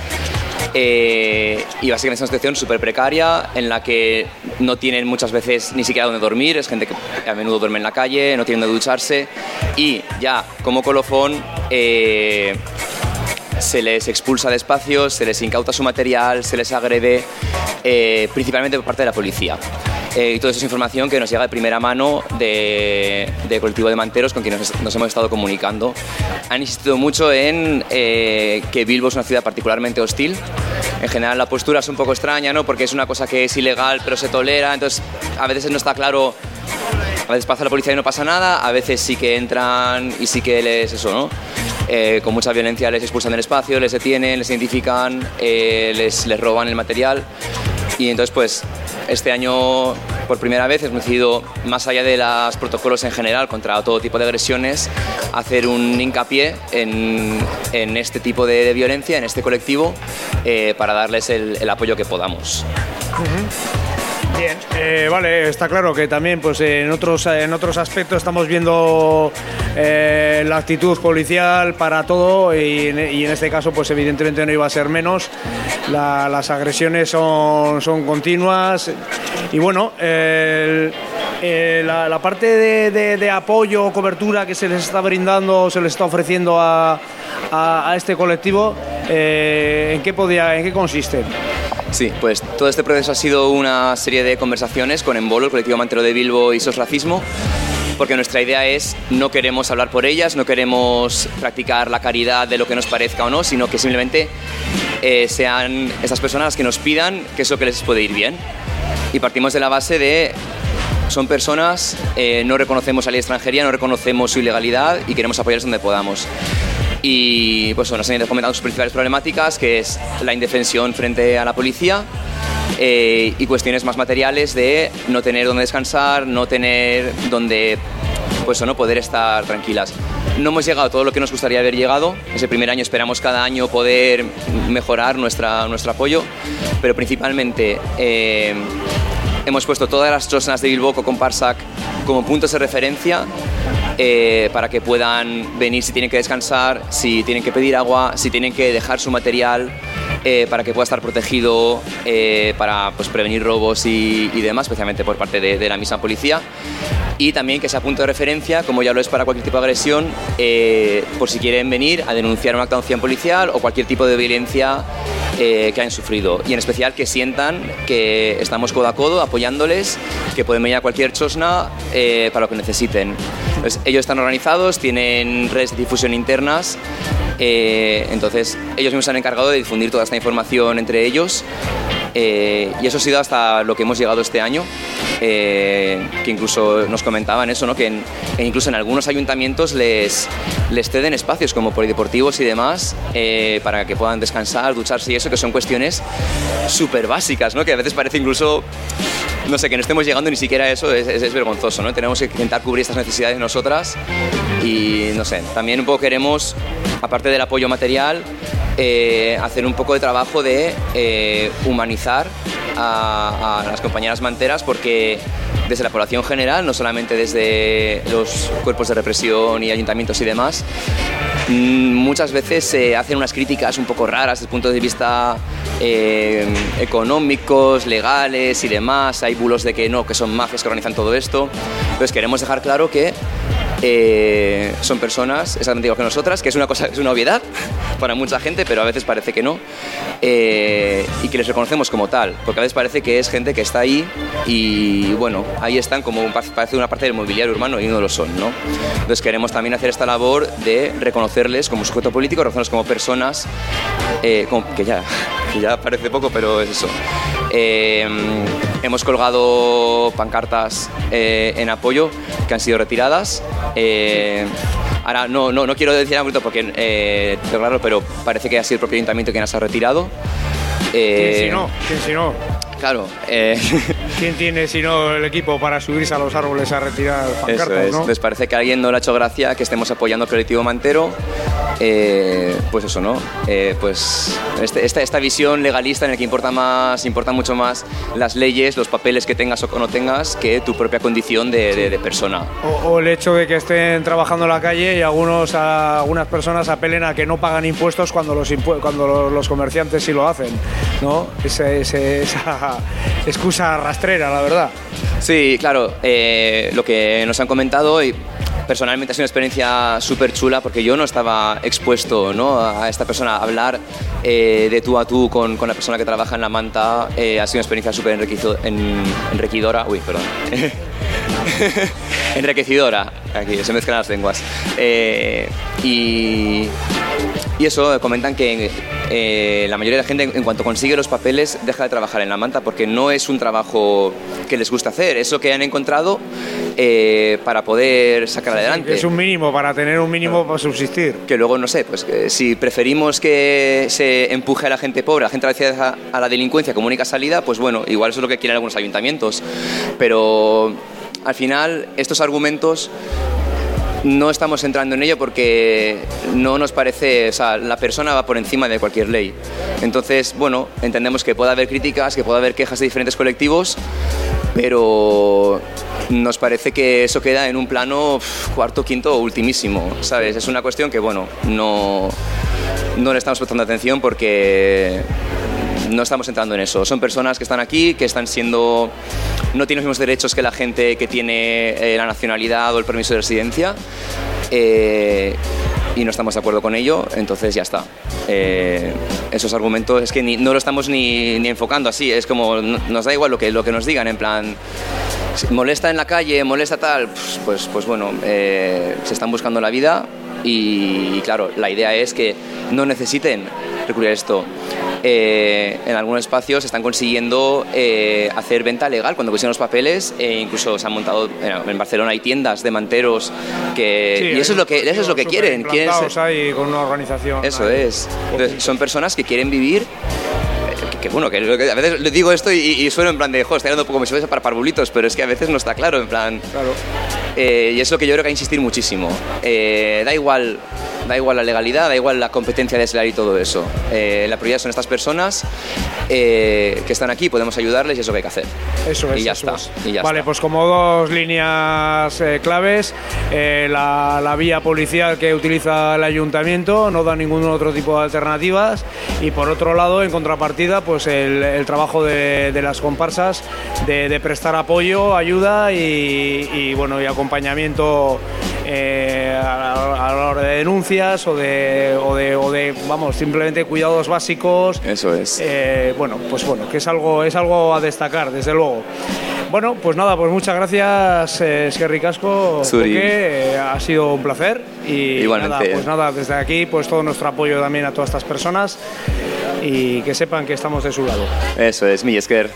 Eh, y básicamente es una situación súper precaria en la que no tienen muchas veces ni siquiera donde dormir, es gente que a menudo duerme en la calle, no tienen donde ducharse. Y ya como colofón eh, se les expulsa de espacios, se les incauta su material, se les agrede, eh, principalmente por parte de la policía. Eh, y toda esa es información que nos llega de primera mano de, de colectivo de manteros con quienes nos, hemos estado comunicando. Han insistido mucho en eh, que Bilbo es una ciudad particularmente hostil. En general la postura es un poco extraña, ¿no? porque es una cosa que es ilegal pero se tolera, entonces a veces no está claro a veces pasa la policía y no pasa nada, a veces sí que entran y sí que les eso, ¿no? Eh, con mucha violencia les expulsan del espacio, les detienen, les identifican, eh, les, les roban el material. Y entonces, pues, este año, por primera vez, hemos decidido, más allá de los protocolos en general contra todo tipo de agresiones, hacer un hincapié en, en este tipo de, de violencia, en este colectivo, eh, para darles el, el apoyo que podamos. Eh, vale, está claro que también pues en otros en otros aspectos estamos viendo eh, la actitud policial para todo y en, este caso pues evidentemente no iba a ser menos. La- las agresiones son, son continuas y bueno, eh, la, parte de, de- de apoyo o cobertura que se les está brindando, se les está ofreciendo a, a- este colectivo, ¿en qué podía, en qué consiste? Sí, pues todo este proceso ha sido una serie de conversaciones con Embolo, el colectivo mantero de Bilbo y SOS Racismo, porque nuestra idea es no queremos hablar por ellas, no queremos practicar la caridad de lo que nos parezca o no, sino que simplemente eh, sean estas personas que nos pidan que eso que les puede ir bien. Y partimos de la base de son personas, eh, no reconocemos la ley extranjería, no reconocemos su ilegalidad y queremos apoyarles donde podamos. Y pues bueno, nos han ido comentando sus principales problemáticas, que es la indefensión frente a la policía eh, y cuestiones más materiales de no tener donde descansar, no tener donde pues, poder estar tranquilas. No hemos llegado a todo lo que nos gustaría haber llegado. Ese primer año esperamos cada año poder mejorar nuestra, nuestro apoyo, pero principalmente eh, hemos puesto todas las chosnas de Bilboco con Parsac como puntos de referencia eh, para que puedan venir si tienen que descansar, si tienen que pedir agua, si tienen que dejar su material eh, para que pueda estar protegido eh, para pues, prevenir robos y, demás, especialmente por parte de, la misma policía. Y también que sea punto de referencia, como ya lo es para cualquier tipo de agresión, eh, por si quieren venir a denunciar una actuación policial o cualquier tipo de violencia que hayan sufrido. Y en especial que sientan que estamos codo a codo apoyándoles, que pueden venir a cualquier chosna para lo que necesiten. Ellos están organizados, tienen redes de difusión internas, eh, entonces ellos mismos se han encargado de difundir toda esta información entre ellos. Eh, y eso ha sido hasta lo que hemos llegado este año, eh, que incluso nos comentaban eso, ¿no? que e incluso en algunos ayuntamientos les, les ceden espacios como polideportivos y demás eh, para que puedan descansar, ducharse y eso, que son cuestiones súper básicas, ¿no? que a veces parece incluso no sé, que no estemos llegando ni siquiera a eso es, es- es vergonzoso, ¿no? Tenemos que intentar cubrir estas necesidades nosotras y, no sé, también un poco queremos, aparte del apoyo material, eh, hacer un poco de trabajo de eh, humanizar a, las compañeras manteras porque desde la población general, no solamente desde los cuerpos de represión y ayuntamientos y demás, Mm, muchas veces se hacen unas críticas un poco raras desde el punto de vista eh, económicos, legales y demás. Hay bulos de que no, que son mafias que organizan todo esto. Entonces queremos dejar claro que eh, son personas exactamente igual que nosotras, que es una cosa, es una obviedad para mucha gente, pero a veces parece que no, eh, y que les reconocemos como tal, porque a veces parece que es gente que está ahí y bueno, ahí están como un, parece una parte del mobiliario urbano y no lo son, ¿no? Entonces queremos también hacer esta labor de reconocerles como sujeto político, reconocerles como personas, eh, que, ya, que ya parece poco, pero es eso. Eh, hemos colgado pancartas eh, en apoyo que han sido retiradas. Eh, ahora, no, no, no quiero decir concreto porque, eh, claro, pero parece que ha sido el propio ayuntamiento quien las ha retirado. Eh, ¿Quién si no? ¿Quién si no? Claro. eh, ¿Quién tiene si no el equipo para subirse a los árboles a retirar Eso pancartas, es. no? Les parece que a alguien no le ha hecho gracia que estemos apoyando al colectivo Mantero. Eh, pues eso, ¿no? Eh, pues este- esta, esta visión legalista en la que importa más, importa mucho más las leyes, los papeles que tengas o no tengas, que tu propia condición de, de- de persona. O, o el hecho de que estén trabajando en la calle y algunos, a- algunas personas apelen a que no pagan impuestos cuando los, impu- cuando lo- los comerciantes sí lo hacen, ¿no? Ese- ese- esa excusa rastrera, la verdad. Sí, claro, eh, lo que nos han comentado y personalmente ha sido una experiencia súper chula porque yo no estaba expuesto ¿no? a esta persona. Hablar eh, de tú a tú con, con la persona que trabaja en la manta eh, ha sido una experiencia súper enriquecedora. Uy, perdón. enriquecedora. Aquí se mezclan las lenguas. Eh, y, y eso, comentan que eh, la mayoría de la gente, en cuanto consigue los papeles, deja de trabajar en la manta porque no es un trabajo que les gusta hacer. Es lo que han encontrado eh, para poder sacar adelante. Es un mínimo, para tener un mínimo para subsistir. Que luego, no sé, pues que si preferimos que se empuje a la gente pobre, a la gente a la delincuencia como única salida, pues bueno, igual eso es lo que quieren algunos ayuntamientos. Pero al final, estos argumentos no estamos entrando en ello porque no nos parece, o sea, la persona va por encima de cualquier ley. Entonces, bueno, entendemos que puede haber críticas, que puede haber quejas de diferentes colectivos, pero nos parece que eso queda en un plano cuarto, quinto o ultimísimo, ¿sabes? Es una cuestión que, bueno, no, no le estamos prestando atención porque no estamos entrando en eso. Son personas que están aquí, que están siendo. no tienen los mismos derechos que la gente que tiene eh, la nacionalidad o el permiso de residencia. eh, y no estamos de acuerdo con ello, entonces ya está. Eh, esos argumentos es que no lo estamos ni, ni enfocando así, es como no- nos da igual lo que, lo que nos digan, en plan, molesta en la calle, molesta tal, pues, pues, pues bueno, se están buscando la vida y, claro, la idea es que no necesiten recurrir a esto. Eh, en algunos espacios están consiguiendo eh, hacer venta legal cuando consiguen los papeles e incluso se han montado en, Barcelona hay tiendas de manteros que Sí, y eso es lo que eso es lo que quieren quieren ser- Implantados ahí con una organización. eso ahí. es. Entonces, son personas que quieren vivir. Que, que bueno, que, a veces le digo esto y, y sueno en plan de, jo, estoy hablando como si fuese para parvulitos, pero es que a veces no está claro, en plan. Claro. Eh, y es lo que yo creo que hay que insistir muchísimo. Eh, da igual. Da igual la legalidad, da igual la competencia de y todo eso. Eh, la prioridad son estas personas eh, que están aquí, podemos ayudarles y eso que hay que hacer. Eso es. y ya eso está. es. Y ya vale, está. pues como dos líneas eh, claves, eh, la, la vía policial que utiliza el ayuntamiento no da ningún otro tipo de alternativas y por otro lado, en contrapartida, pues el, el trabajo de, de las comparsas de, de prestar apoyo, ayuda y, y, bueno y acompañamiento eh, a, a la hora de denuncias o de, o de, o de, vamos simplemente cuidados básicos. Eso es. Eh, bueno, pues bueno, que es algo, es algo a destacar, desde luego. Bueno, pues nada, pues muchas gracias, eh, Casco, porque eh, ha sido un placer. Y Igualmente. nada, pues nada, desde aquí, pues todo nuestro apoyo también a todas estas personas y que sepan que estamos de su lado. Eso es, mi esker.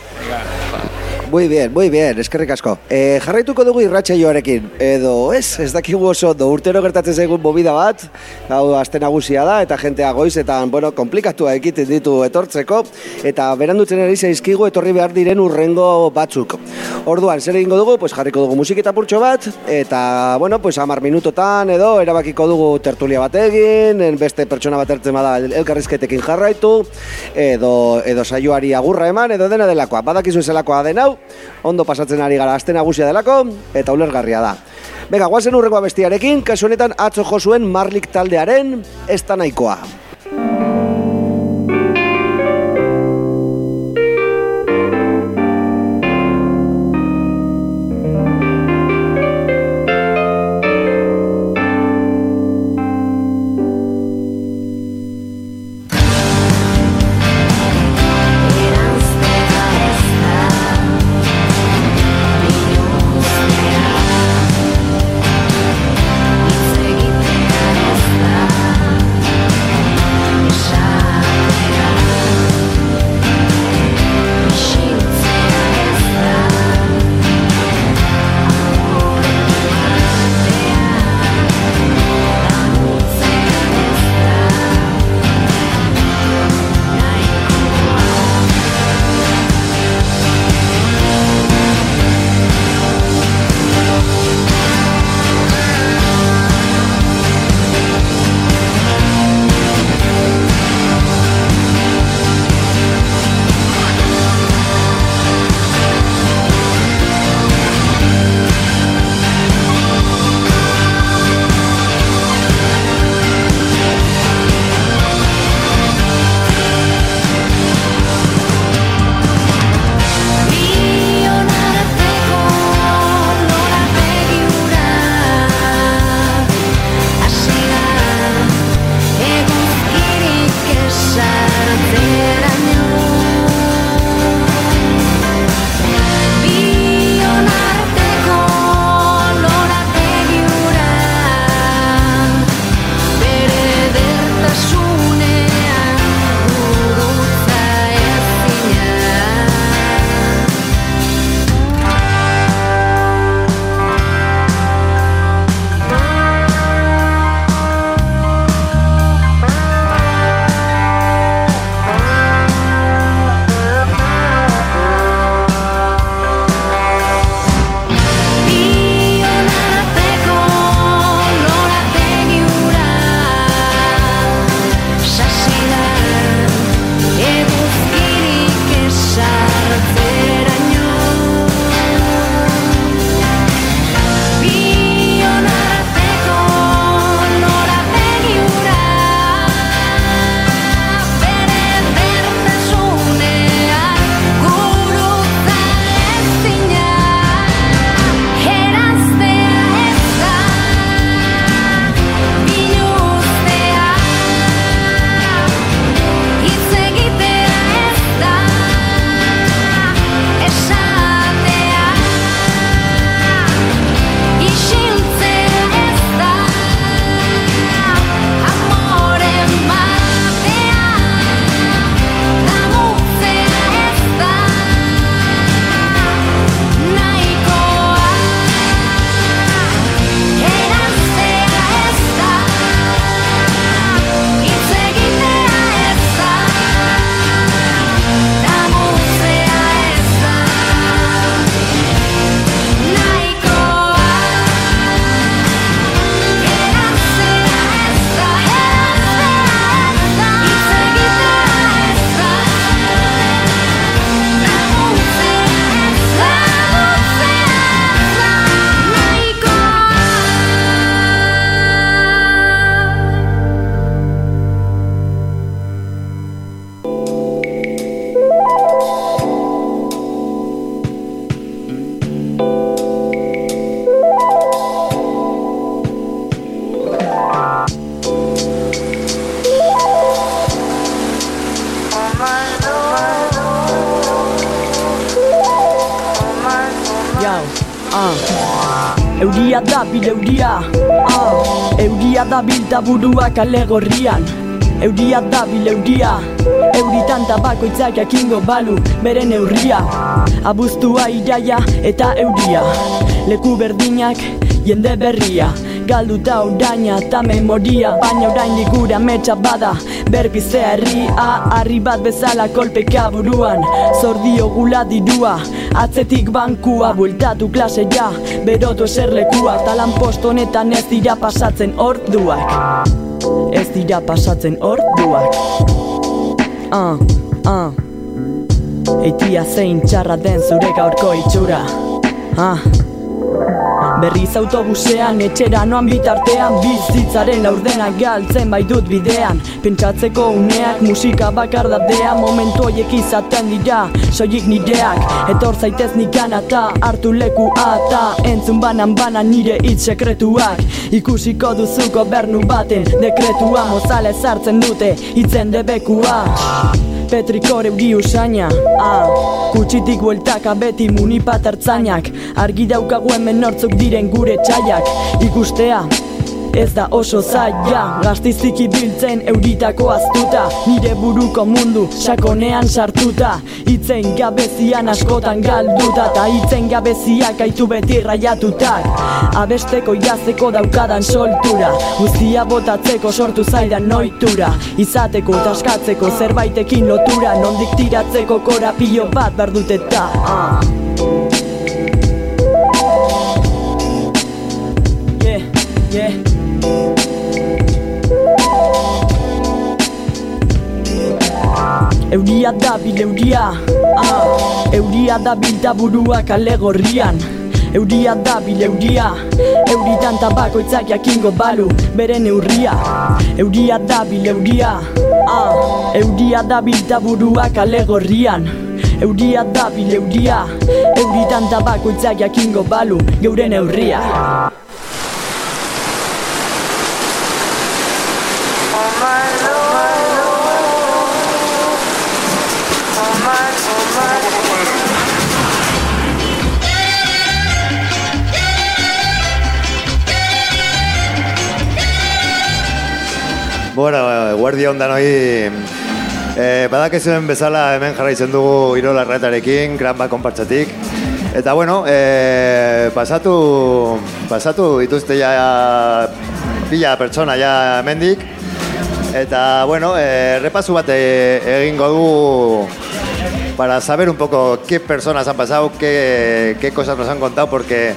Muy bien, muy bien, eskerrik asko. E, jarraituko dugu irratsaioarekin. Edo, ez, ez dakigu oso ondo, urtero gertatzen zaigun bobida bat, hau aste nagusia da, eta jentea goizetan, bueno, komplikatua ekiten ditu etortzeko, eta berandutzen ari zaizkigu etorri behar diren urrengo batzuk. Orduan, zer egingo dugu, pues jarriko dugu musiketa purtxo bat, eta, bueno, pues amar minutotan edo erabakiko dugu tertulia bat egin, beste pertsona bat ertzen bada el- elkarrizketekin jarraitu, edo, edo saioari agurra eman, edo dena delakoa. Badakizu zelakoa den hau, ondo pasatzen ari gara aste nagusia delako, eta ulergarria da. Bega, guazen urrengoa bestiarekin, kasu honetan atzo jo zuen Marlik taldearen ez da nahikoa. Euria da bil euria, ah. Euria da bil da burua kale gorrian. Euria da bil euria, euritan tabakoitzak jakingo balu bere neurria. Abuztua iraia eta euria, leku berdinak jende berria. Galduta oraina eta memoria Baina orain gure ametsa bada Berbizea herria Harri bat bezala kolpeka buruan Zordio gula dirua Atzetik bankua Bueltatu klasea Berotu eserlekua Talan post honetan ez dira pasatzen orduak. Ez dira pasatzen orduak. Ah, ah. Eitia zein txarra den zure gaurko itxura. Ah Berriz autobusean, etxera noan bitartean Bizitzaren laurdena galtzen bai dut bidean. Pentsatzeko uneak, musika bakardadea Momentu horiek izaten dira, soilik nireak. Etor zaitez nikan eta hartu leku eta Entzun banan banan nire hitz sekretuak. Ikusiko duzu gobernu baten dekretua Mozale sartzen dute hitzen debekua Petrikor euri usaina. Ah. Kutsitik bueltaka beti munipat ertzainak Argi daukagu hemen nortzuk diren gure txaiak. Ikustea Ez da oso zaila Gaztiztik ibiltzen euritako aztuta Nire buruko mundu sakonean sartuta Itzen gabezian askotan galduta Ta itzen gabeziak aitu beti raiatutak Abesteko idazteko daukadan soltura Guztia botatzeko sortu zaidan noitura Izateko taskatzeko zerbaitekin lotura Nondik tiratzeko korapio bat bardut eta Euria da bil euria ah. Euria da bil da burua kale gorrian Euria da bil euria Euritan tabakoitzak jakingo balu bere neurria Euria da bil euria ah. Euria da bil da burua kale gorrian Euria da bil euria Euritan tabakoitzak jakingo balu geure neurria Bueno, guardia ondan hoi, e, badakezuen bezala hemen jarraitzen dugu Irola Erretarekin, Granba konpartzatik. Eta bueno, e, pasatu, pasatu dituzte ja pila pertsona ja hemendik. Eta bueno, e, repasu bat e, egingo dugu para saber un poco qué personas han pasado, qué, qué cosas nos han contado, porque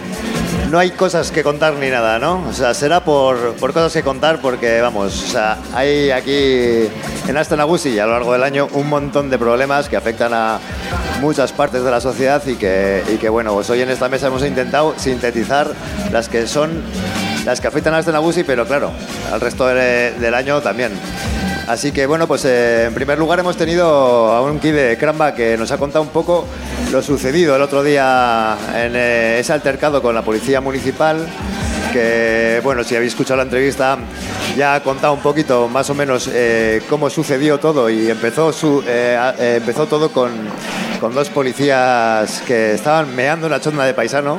no hay cosas que contar ni nada, ¿no? O sea, será por, por cosas que contar porque, vamos, o sea, hay aquí en Astanagusi a lo largo del año un montón de problemas que afectan a muchas partes de la sociedad y que, y que bueno, pues hoy en esta mesa hemos intentado sintetizar las que son, las que afectan a Astanagusi, pero claro, al resto de- del año también. Así que bueno, pues eh, en primer lugar hemos tenido a un Ki de Cramba que nos ha contado un poco lo sucedido el otro día en eh, ese altercado con la policía municipal. Que bueno, si habéis escuchado la entrevista, ya ha contado un poquito más o menos eh, cómo sucedió todo y empezó, empezó todo con, con dos policías que estaban meando una chonda de paisano.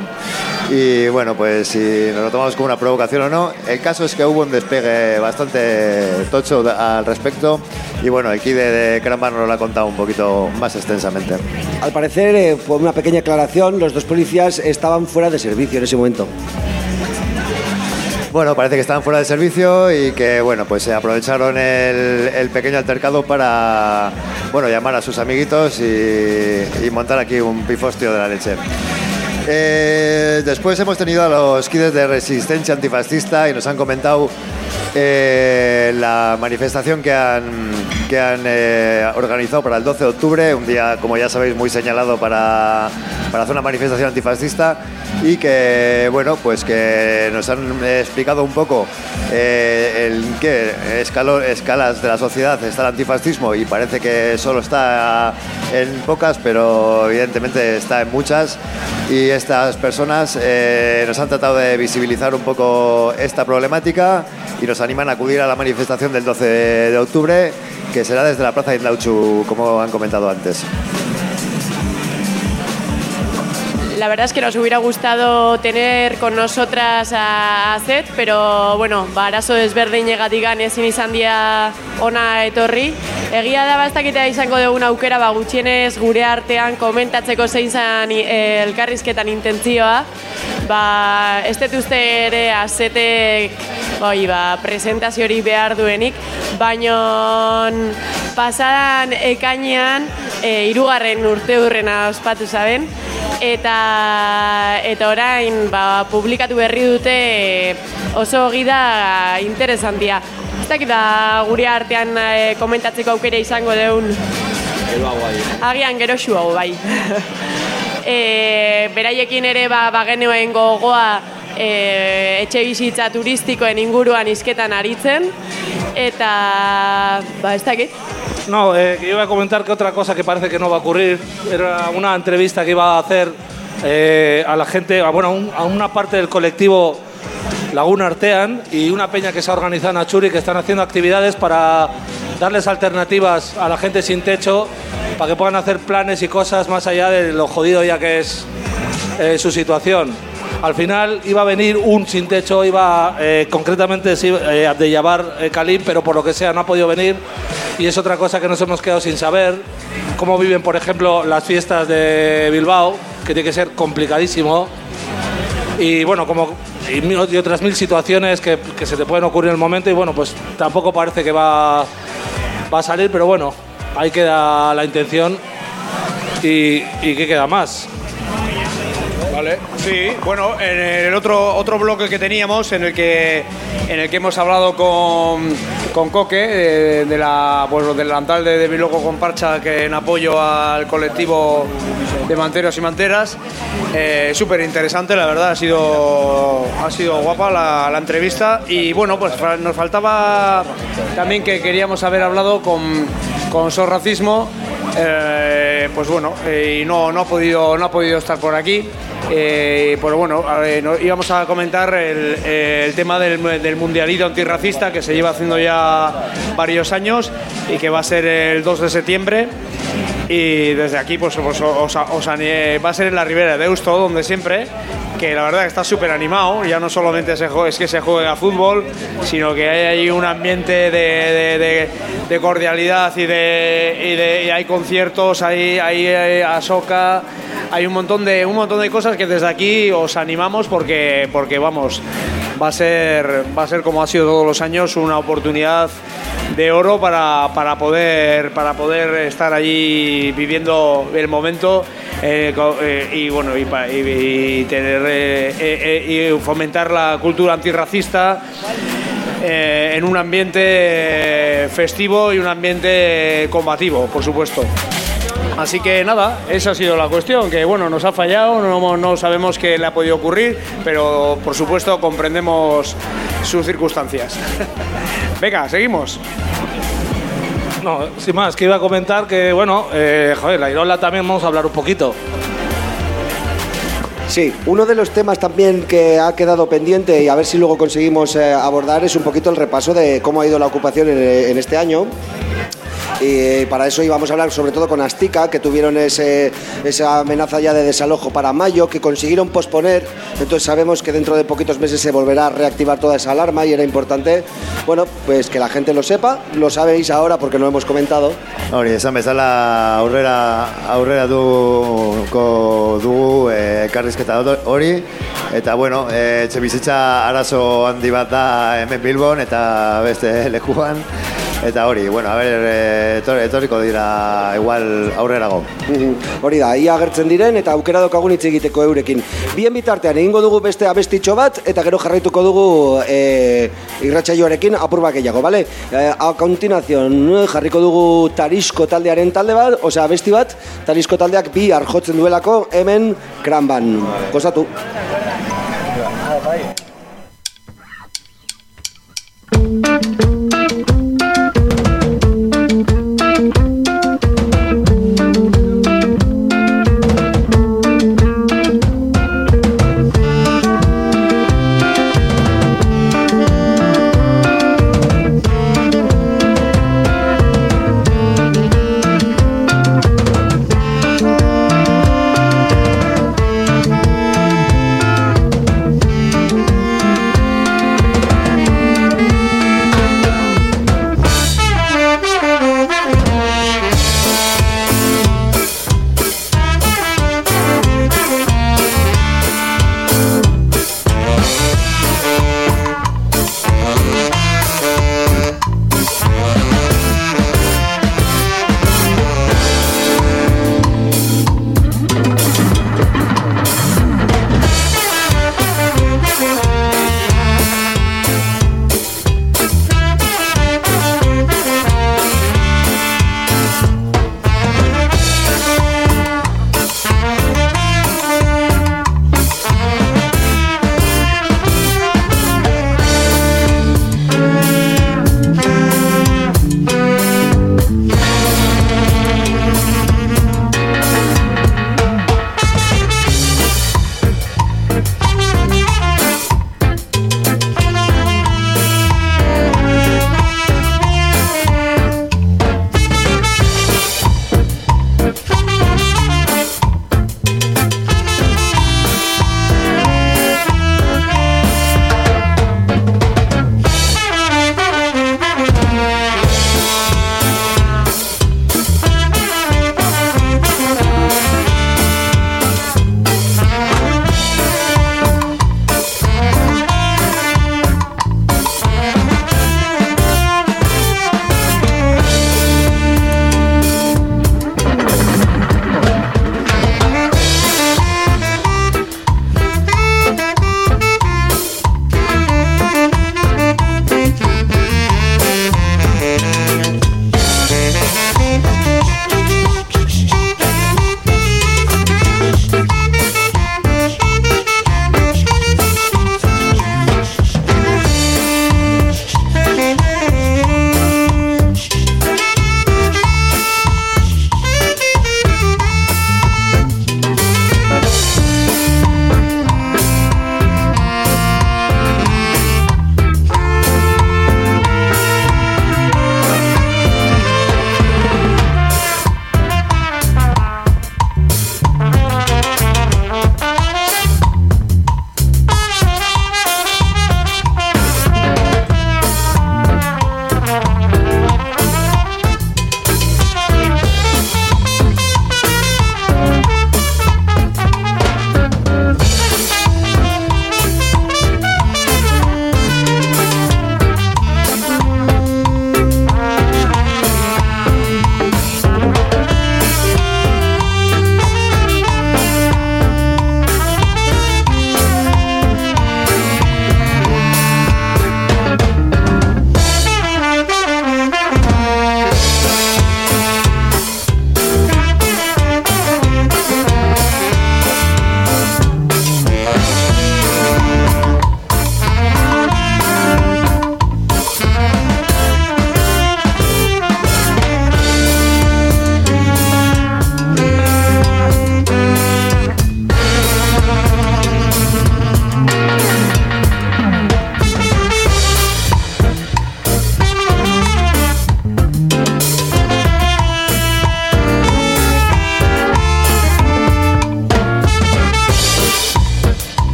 Y bueno, pues si nos lo tomamos como una provocación o no, el caso es que hubo un despegue bastante tocho al respecto. Y bueno, aquí de, de Cramba nos lo ha contado un poquito más extensamente. Al parecer, eh, por una pequeña aclaración, los dos policías estaban fuera de servicio en ese momento. Bueno, parece que estaban fuera de servicio y que bueno, pues se aprovecharon el, el pequeño altercado para bueno, llamar a sus amiguitos y, y montar aquí un pifostio de la leche. Eh, después hemos tenido a los kids de resistencia antifascista y nos han comentado eh, la manifestación que han, que han eh, organizado para el 12 de octubre, un día, como ya sabéis, muy señalado para, para hacer una manifestación antifascista y que, bueno, pues que nos han explicado un poco eh, en qué escalo- escalas de la sociedad está el antifascismo y parece que solo está en pocas, pero evidentemente está en muchas. Y estas personas eh, nos han tratado de visibilizar un poco esta problemática y nos animan a acudir a la manifestación del 12 de octubre, que será desde la Plaza de Indauchu, como han comentado antes. La verdad es que nos hubiera gustado tener con nosotras a, a Zet, pero bueno, ba, arazo desberdinegatikan ezin izan dira ona etorri. Egia da, ba, ez dakita izango dugun aukera, ba, gutxienez gure artean komentatzeko zein zen eh, elkarrizketan intentzioa. Ba, ez dut uste ere azetek bai, ba, presentazio hori behar duenik, baino pasadan ekainean e, irugarren urte hurrena ospatu zaben, eta eta orain ba, publikatu berri dute oso gida interesantia. Ez dakit da gure artean e, komentatzeko aukera izango deun agian gero hau bai. e, beraiekin ere ba, bagenuen gogoa e, etxe bizitza turistikoen inguruan izketan aritzen, eta ba, ez dakit. No, eh, iba a comentar que otra cosa que parece que no va a ocurrir era una entrevista que iba a hacer eh, a la gente, a, bueno, a una parte del colectivo Laguna Artean y una peña que se ha organizado en Achuri que están haciendo actividades para darles alternativas a la gente sin techo para que puedan hacer planes y cosas más allá de lo jodido ya que es eh, su situación. Al final iba a venir un sin techo, iba eh, concretamente eh, Abdellabar eh, Kalim, pero por lo que sea no ha podido venir y es otra cosa que nos hemos quedado sin saber. Cómo viven, por ejemplo, las fiestas de Bilbao, que tiene que ser complicadísimo. Y bueno, como y otras mil situaciones que, que se te pueden ocurrir en el momento y bueno, pues tampoco parece que va, va a salir, pero bueno, ahí queda la intención y, y ¿qué queda más? Sí, bueno, en el otro, otro bloque que teníamos, en el que, en el que hemos hablado con, con Coque, eh, de la, pues, del alcalde de Biloco con Parcha, que en apoyo al colectivo de manteros y manteras. Eh, Súper interesante, la verdad, ha sido, ha sido guapa la, la entrevista. Y bueno, pues nos faltaba también que queríamos haber hablado con, con Sor Racismo. Eh, pues bueno, eh, no, no, ha podido, no ha podido estar por aquí. Eh, pero bueno, no- íbamos a comentar el, el tema del, del mundialito antirracista que se lleva haciendo ya varios años y que va a ser el 2 de septiembre. Y desde aquí pues, pues, os, va a ser en la Ribera de Deusto, donde siempre, que la verdad que está súper animado, ya no solamente es que se juega fútbol, sino que hay ahí un ambiente de, cordialidad y, de, y, hay conciertos, hay, hay, eh, asoca, hay un montón, de, un montón de cosas que desde aquí os animamos porque, porque vamos, va a, ser, va a ser como ha sido todos los años una oportunidad de oro para, para poder para poder estar allí viviendo el momento eh, eh, y bueno y, eh, y fomentar la cultura antirracista en un ambiente festivo y un ambiente combativo por supuesto Así que nada, esa ha sido la cuestión, que bueno, nos ha fallado, no, no sabemos qué le ha podido ocurrir, pero por supuesto comprendemos sus circunstancias. Venga, seguimos. No, sin más, que iba a comentar que, bueno, eh, joder, la Irola también vamos a hablar un poquito. Sí, uno de los temas también que ha quedado pendiente y a ver si luego conseguimos eh, abordar es un poquito el repaso de cómo ha ido la ocupación en, en este año. Y para eso íbamos a hablar sobre todo con Astica, que tuvieron ese, esa amenaza ya de desalojo para mayo, que consiguieron posponer. Entonces sabemos que dentro de poquitos meses se volverá a reactivar toda esa alarma y era importante, bueno, pues que la gente lo sepa. Lo sabéis ahora porque lo hemos comentado. Hori, esan bezala aurrera, aurrera duko dugu ekarrizketa do- hori eta bueno, e, etxe bizitza arazo handi bat da hemen Bilbon eta beste lekuan eta hori, bueno, a ber, eh, etor- etorriko dira igual aurrerago. Mhm. Hori da, ia agertzen diren eta aukera daukagun hitz egiteko eurekin. Bien bitartean egingo dugu beste abestitxo bat eta gero jarraituko dugu e, irratsaioarekin apur bat gehiago, bale? E, a continuación jarriko dugu Tarisko taldearen talde bat, osea abesti bat, Tarisko taldeak bi arjotzen duelako hemen kranban. Gozatu. Thank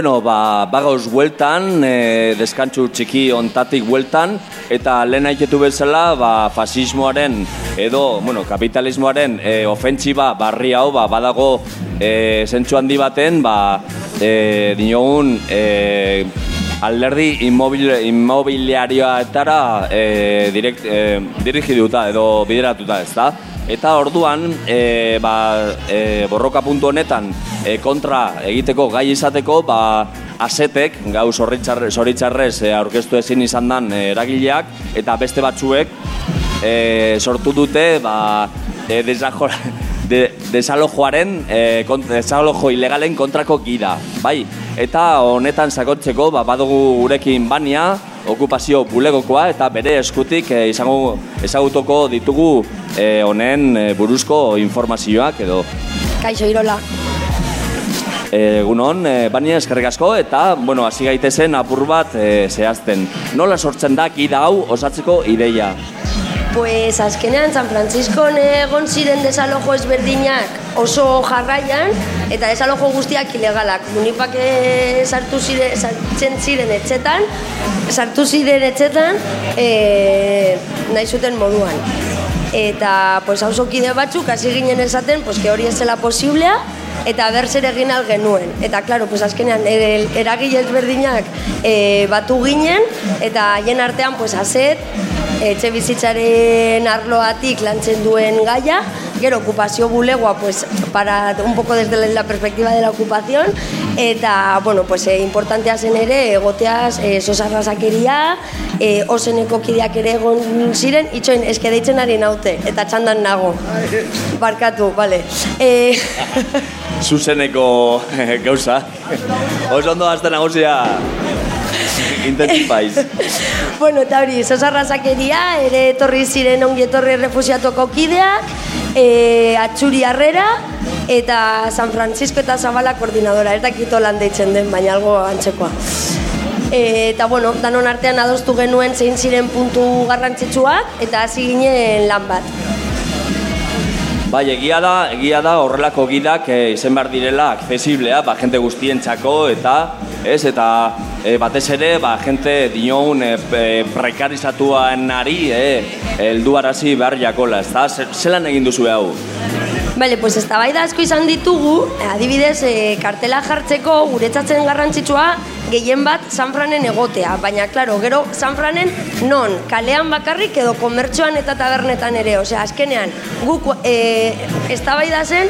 Bueno, ba, bagauz bueltan, e, deskantzu txiki ontatik bueltan, eta lehen aiketu bezala, ba, fasismoaren edo, bueno, kapitalismoaren e, ofentsiba barri hau, ba, badago e, zentsu handi baten, ba, e, dinogun, e, alderdi inmobil, immobiliarioetara e, direkt, e, dirigiduta edo bideratuta, ez da? Eta orduan, e, ba, e, borroka puntu honetan e, kontra egiteko gai izateko, ba, asetek, gau zorritzarrez e, aurkeztu ezin izan dan e, eragileak, eta beste batzuek e, sortu dute, ba, e, desajora, de, desalojoaren, e, kont, desalojo ilegalen kontrako gida, bai? Eta honetan sakontzeko, ba, badugu gurekin bania, okupazio bulegokoa eta bere eskutik e, izango ezagutuko ditugu e, honen e, buruzko informazioak edo Kaixo Irola. Egunon, e, bania eskerrik asko eta, bueno, hasi gaitezen apur bat e, zehazten. Nola sortzen da gida hau osatzeko ideia? Pues azkenean San Francisco egon ziren desalojo ezberdinak oso jarraian eta desalojo guztiak ilegalak. Munipak eh, sartu ziren, sartzen ziren etxetan, sartu ziren etxetan e, nahi zuten moduan. Eta pues hausokide batzuk hasi ginen esaten pues, hori ez zela posiblea eta berzer egin al genuen. Eta, klaro, pues, azkenean, er, eragile ezberdinak e, batu ginen, eta haien artean, pues, azet, etxe bizitzaren arloatik lantzen duen gaia, gero okupazio bulegoa pues, para un poco desde la perspectiva de la ocupación eta bueno, pues, eh, importantea zen ere egoteaz eh, sosarrazakeria eh, oseneko kideak ere egon ziren itxoin eske deitzen ari naute eta txandan nago barkatu, vale eh, Zuzeneko eh, gauza. Oso ondo azte nagusia intensifaiz. bueno, eta hori, sosarrazakeria ere etorri ziren ongi etorri refusiatuko kideak e, atxuri harrera eta San Francisco eta Zabala koordinadora, ez dakito lan deitzen den, baina algo antzekoa. E, eta bueno, danon artean adostu genuen zein ziren puntu garrantzitsuak eta hasi ginen lan bat. Bai, egia da, egia da horrelako gidak e, izen behar direla accesiblea, ba, jente guztientzako eta ez, eta e, batez ere, ba, jente dinoun e, prekarizatuan ari, e, eldu arazi behar jakola, ez da? Zelan egin duzu hau? Bale, pues ez asko izan ditugu, adibidez, e, kartela jartzeko guretzatzen garrantzitsua gehien bat Sanfranen egotea, baina, klaro, gero Sanfranen non, kalean bakarrik edo komertxoan eta tabernetan ere, osea, azkenean, guk e, ez zen,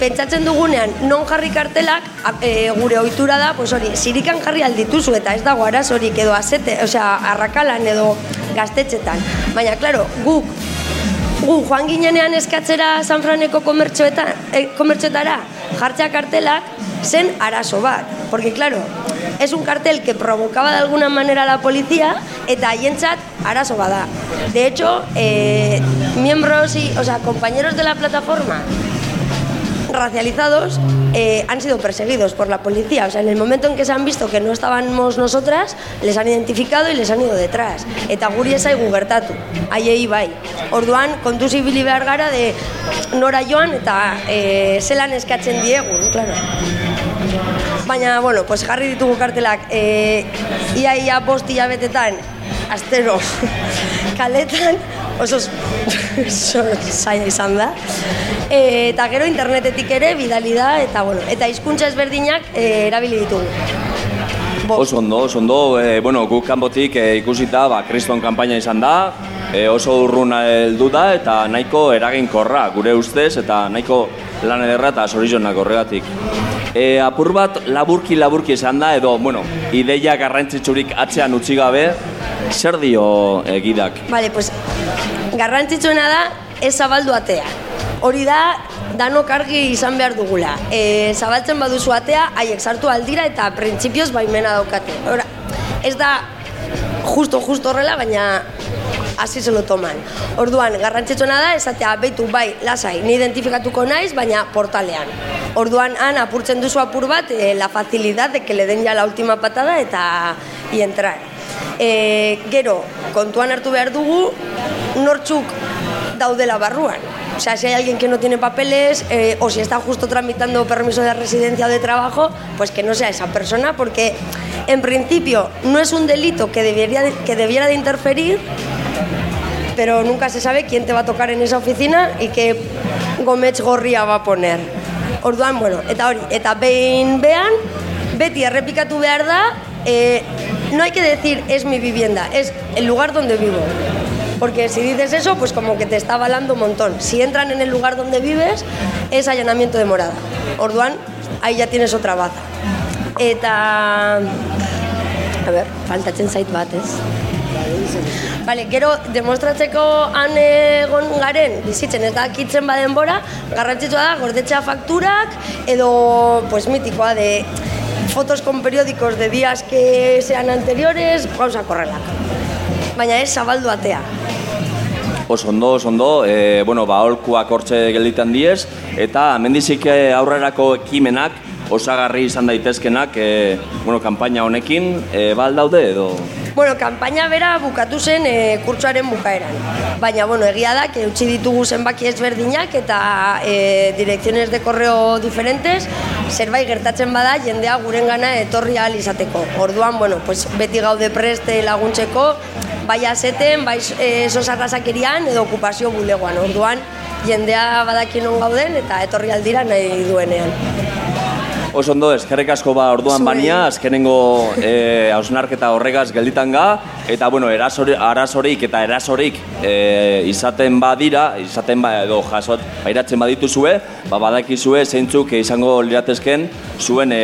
pentsatzen dugunean non jarri kartelak e, gure ohitura da, pues hori, sirikan jarri aldituzu eta ez dago arazorik edo azete, osea, arrakalan edo gaztetxetan. Baina, klaro, guk gu joan ginenean eskatzera San Franeko komertxoetan, e, komertxoetara jartzea kartelak zen arazo bat. Porque, claro, es un cartel que provocaba de alguna manera la policía eta haientzat arazo bada. De hecho, eh, miembros y, o sea, compañeros de la plataforma racializados eh, han sido perseguidos por la policía. O sea, en el momento en que se han visto que no estábamos nosotras, les han identificado y les han ido detrás. Eta guri esai gugertatu, aiei bai. Orduan, kontuz ibili behar gara de nora joan eta eh, zelan eskatzen diegun, claro. Baina, bueno, pues jarri ditugu kartelak eh, ia ia bost hilabetetan astero kaletan oso zaila izan da. E, eta gero internetetik ere bidali da eta bueno, eta hizkuntza ezberdinak e, erabili ditugu. Oso ondo, oso ondo, e, bueno, guk kanbotik e, ikusita, ba, kriston kanpaina izan da, e, oso urruna heldu da eta nahiko eraginkorra gure ustez eta nahiko lan ederra eta sorizonak horregatik. E, apur bat laburki laburki izan da edo, bueno, ideia garrantzitsurik atzean utzi gabe, zer dio egidak? Vale, pues garrantzitsuena da ez zabaldu atea. Hori da danok argi izan behar dugula. E, zabaltzen baduzu atea, haiek sartu aldira eta printzipioz baimena daukate. Ora, ez da justo, justo horrela, baina hasi se lo toman. Orduan, garrantzitsuena da, esatea, beitu, bai, lasai, ni identifikatuko naiz, baina portalean. Orduan, han apurtzen duzu apur bat, e, la facilidad de que le den ja la última patada eta y entrar. E, gero, kontuan hartu behar dugu, nortzuk daudela barruan. O sea, si hay alguien que no tiene papeles eh, o si está justo tramitando permiso de residencia o de trabajo, pues que no sea esa persona, porque en principio no es un delito que debería de- que debiera de interferir, pero nunca se sabe quién te va a tocar en esa oficina y qué gomets gorria va a poner. Orduan, bueno, eta hori, eta behin behan, beti errepikatu behar da, eh, no hay que decir es mi vivienda, es el lugar donde vivo. Porque si dices eso, pues como que te está avalando un montón. Si entran en el lugar donde vives, es allanamiento de morada. Orduan, ahí ya tienes otra baza. Eta... A ver, faltatzen zait bat, ez? Vale, gero demostratzeko han egon garen bizitzen ez dakitzen badenbora, garrantzitsua da gordetzea fakturak edo pues mitikoa de fotos con periódicos de días que sean anteriores, gauza korrelak. Baina ez zabaldu atea. Oso ondo, oso ondo, e, bueno, ba, holkuak hortxe gelditan diez, eta mendizik eh, aurrerako ekimenak, osagarri izan daitezkenak, e, bueno, kanpaina honekin, e, bal daude edo... Bueno, kanpaina bera bukatu zen e, kurtsoaren bukaeran. Baina, bueno, egia da, que utzi ditugu zenbaki ezberdinak eta e, direkziones de correo diferentes, zerbait gertatzen bada jendea gurengana etorri ahal izateko. Orduan, bueno, pues beti gaude preste laguntzeko, bai azeten, bai e, sosarrazakerian edo okupazio bulegoan. Orduan, jendea badakin on gauden eta etorri aldira nahi duenean. Oso ondo, eskerrik asko ba orduan bania, azkenengo e, hausnarketa horregaz gelditan ga, eta bueno, erasori, arazorik eta erasorik e, izaten badira, izaten ba edo jasot, bairatzen badituzue, ba badakizue zeintzuk izango liratezken zuen e,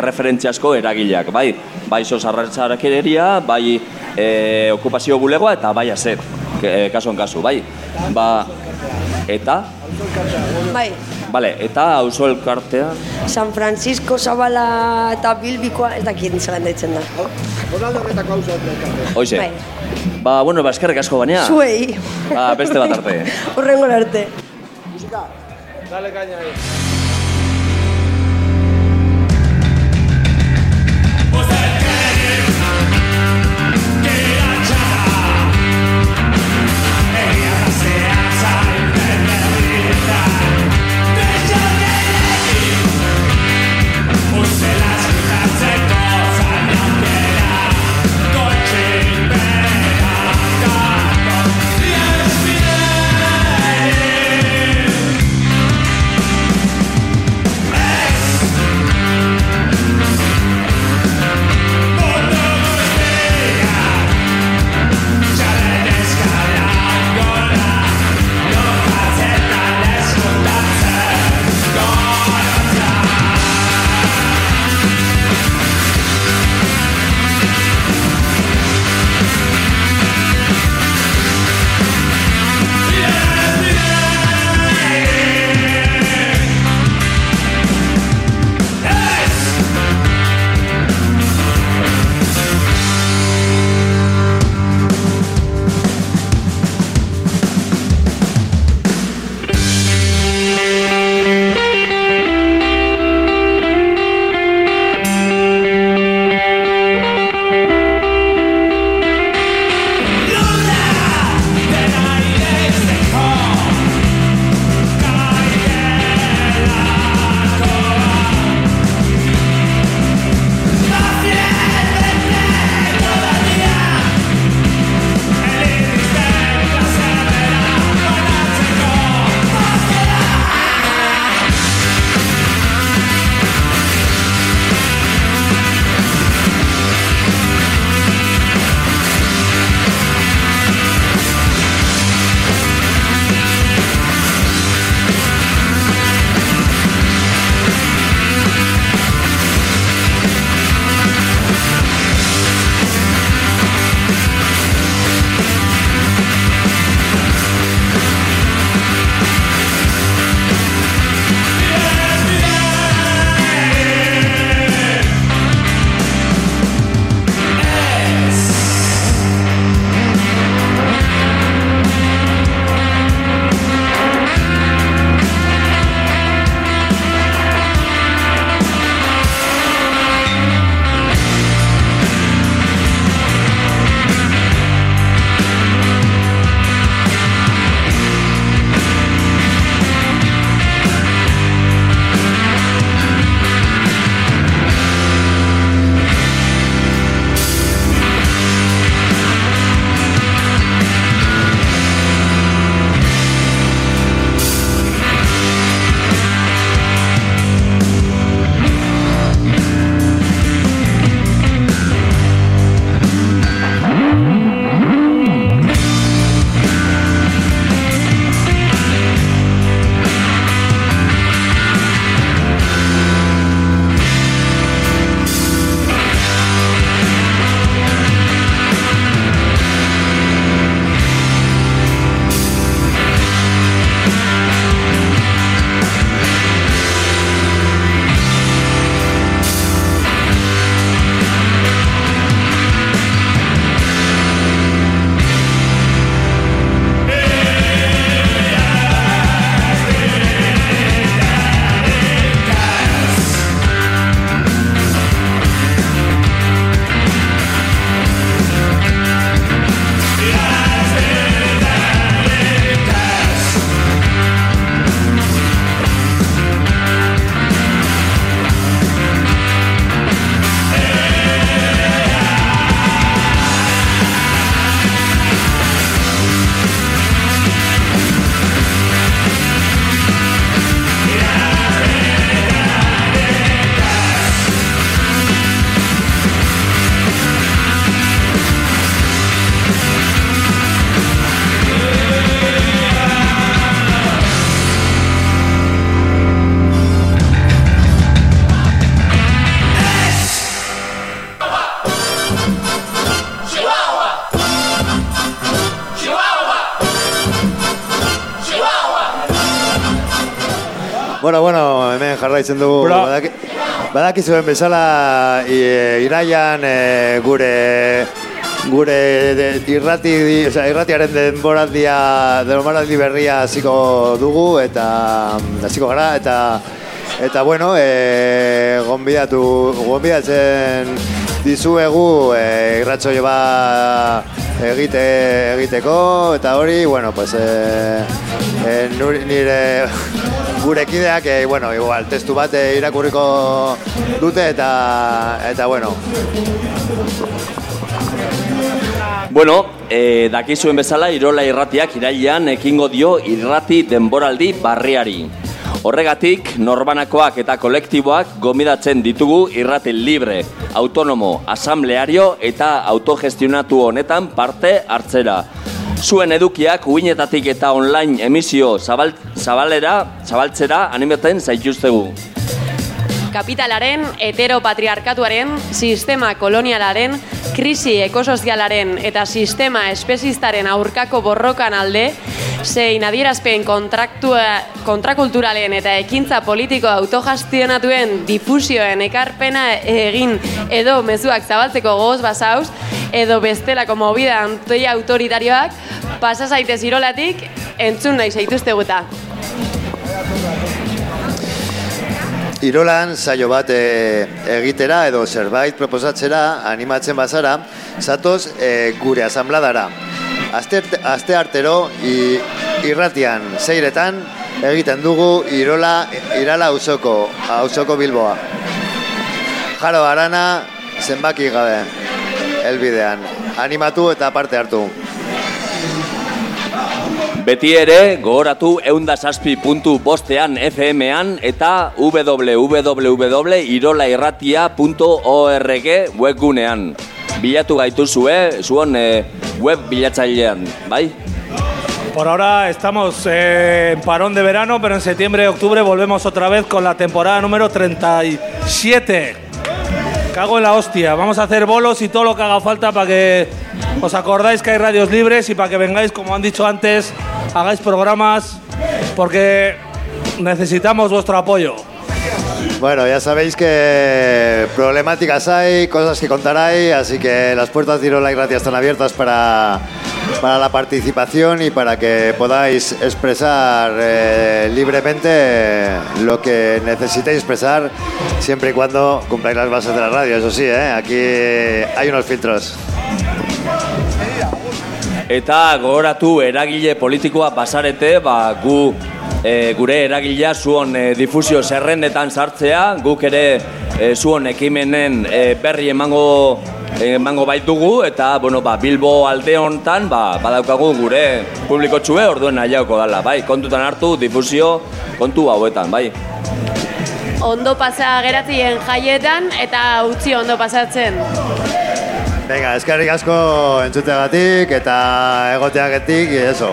erreferentziasko eragileak, bai, bai sosarratzarekeria, bai e, okupazio bulegoa eta bai azet, e, kasuan kasu, bai, ba, eta, Bai, Vale, eta auzo elkartea, San Francisco Zabala eta Bilbikoa ez dakit zelan deitzen da. Ronaldo horretako hau elkarte. hoxe. Bai. Ba, bueno, ba, eskerrik asko baina. Zuei, Ba, beste bat arte. horrengo arte. Dale caña ahí. Jarraitzen dugu. Bra- Badaki, badaki zuen bezala i- iraian e, gure gure de, irrati, di- osea, irratiaren denboraldia, denboraldi berria hasiko dugu eta mm, hasiko gara eta eta bueno, e, gonbidatu gonbidatzen dizuegu e, irratxo bat egite, egiteko eta hori, bueno, pues e, e, nire gure kideak, e, bueno, igual, testu bat e, irakurriko dute eta, eta bueno, Bueno, e, dakizuen bezala Irola irratiak irailean ekingo dio irrati denboraldi barriari. Horregatik, norbanakoak eta kolektiboak gomidatzen ditugu irrati libre, autonomo, asambleario eta autogestionatu honetan parte hartzera. Zuen edukiak uinetatik eta online emisio zabal, zabalera, zabaltzera animaten zaituztegu. Kapitalaren, heteropatriarkatuaren, sistema kolonialaren, krisi ekosozialaren eta sistema espezistaren aurkako borrokan alde, zein adierazpen kontraktua, kontrakulturalen eta ekintza politiko autogestionatuen difusioen ekarpena egin edo mezuak zabaltzeko gogoz basauz, edo bestelako movida antoi autoritarioak, pasa zaitez irolatik, entzun nahi zaituzteguta. Irolan saio bat e, egitera edo zerbait proposatzera animatzen bazara, zatoz e, gure asambladara. Aste, aste artero i, irratian zeiretan egiten dugu Irola Irala auzoko, auzoko Bilboa. Jaro Arana zenbaki gabe elbidean. Animatu eta parte hartu. Beti ere, gogoratu eundasazpi puntu bostean FM-an eta www.irolairratia.org webgunean. Bilatu gaituzue, zuon eh, web bilatzailean, bai? Por ahora estamos eh, en parón de verano, pero en septiembre y octubre volvemos otra vez con la temporada número 37. Cago en la hostia. Vamos a hacer bolos y todo lo que haga falta para que os acordáis que hay radios libres y para que vengáis, como han dicho antes, hagáis programas, porque necesitamos vuestro apoyo. Bueno, ya sabéis que problemáticas hay, cosas que contar así que las puertas de Irola y Gratia están abiertas para, para la participación y para que podáis expresar eh, libremente lo que necesitéis expresar, siempre y cuando cumpláis las bases de la radio, eso sí, ¿eh? aquí hay unos filtros. Eta gogoratu eragile politikoa basarete, ba, gu e, gure eragilea zuon e, difusio zerrendetan sartzea, guk ere e, zuon ekimenen e, berri emango emango baitugu eta bueno, ba, Bilbo alde hontan ba, badaukagu gure publiko txue orduen nahiauko dala, bai, kontutan hartu difusio kontu hauetan, bai. Ondo pasa geratzien jaietan eta utzi ondo pasatzen. Venga, eskerrik asko entzuteagatik eta egoteagatik, eso.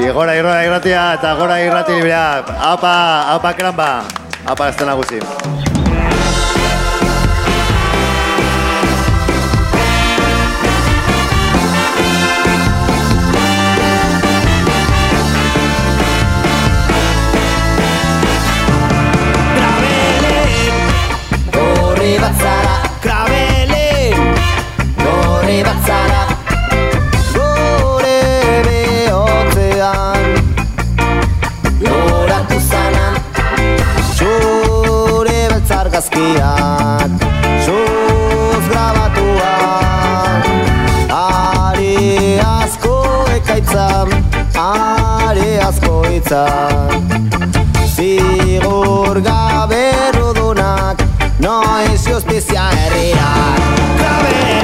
Y gora irrola irratia eta gora irrati librea. Apa, apa kranba. Apa nagusi. Gorri bat beltzar gazkiak Txuz grabatuak Are asko ekaitzan Are asko itzan Zigur gabe rudunak Noiz justizia herrira Krabelen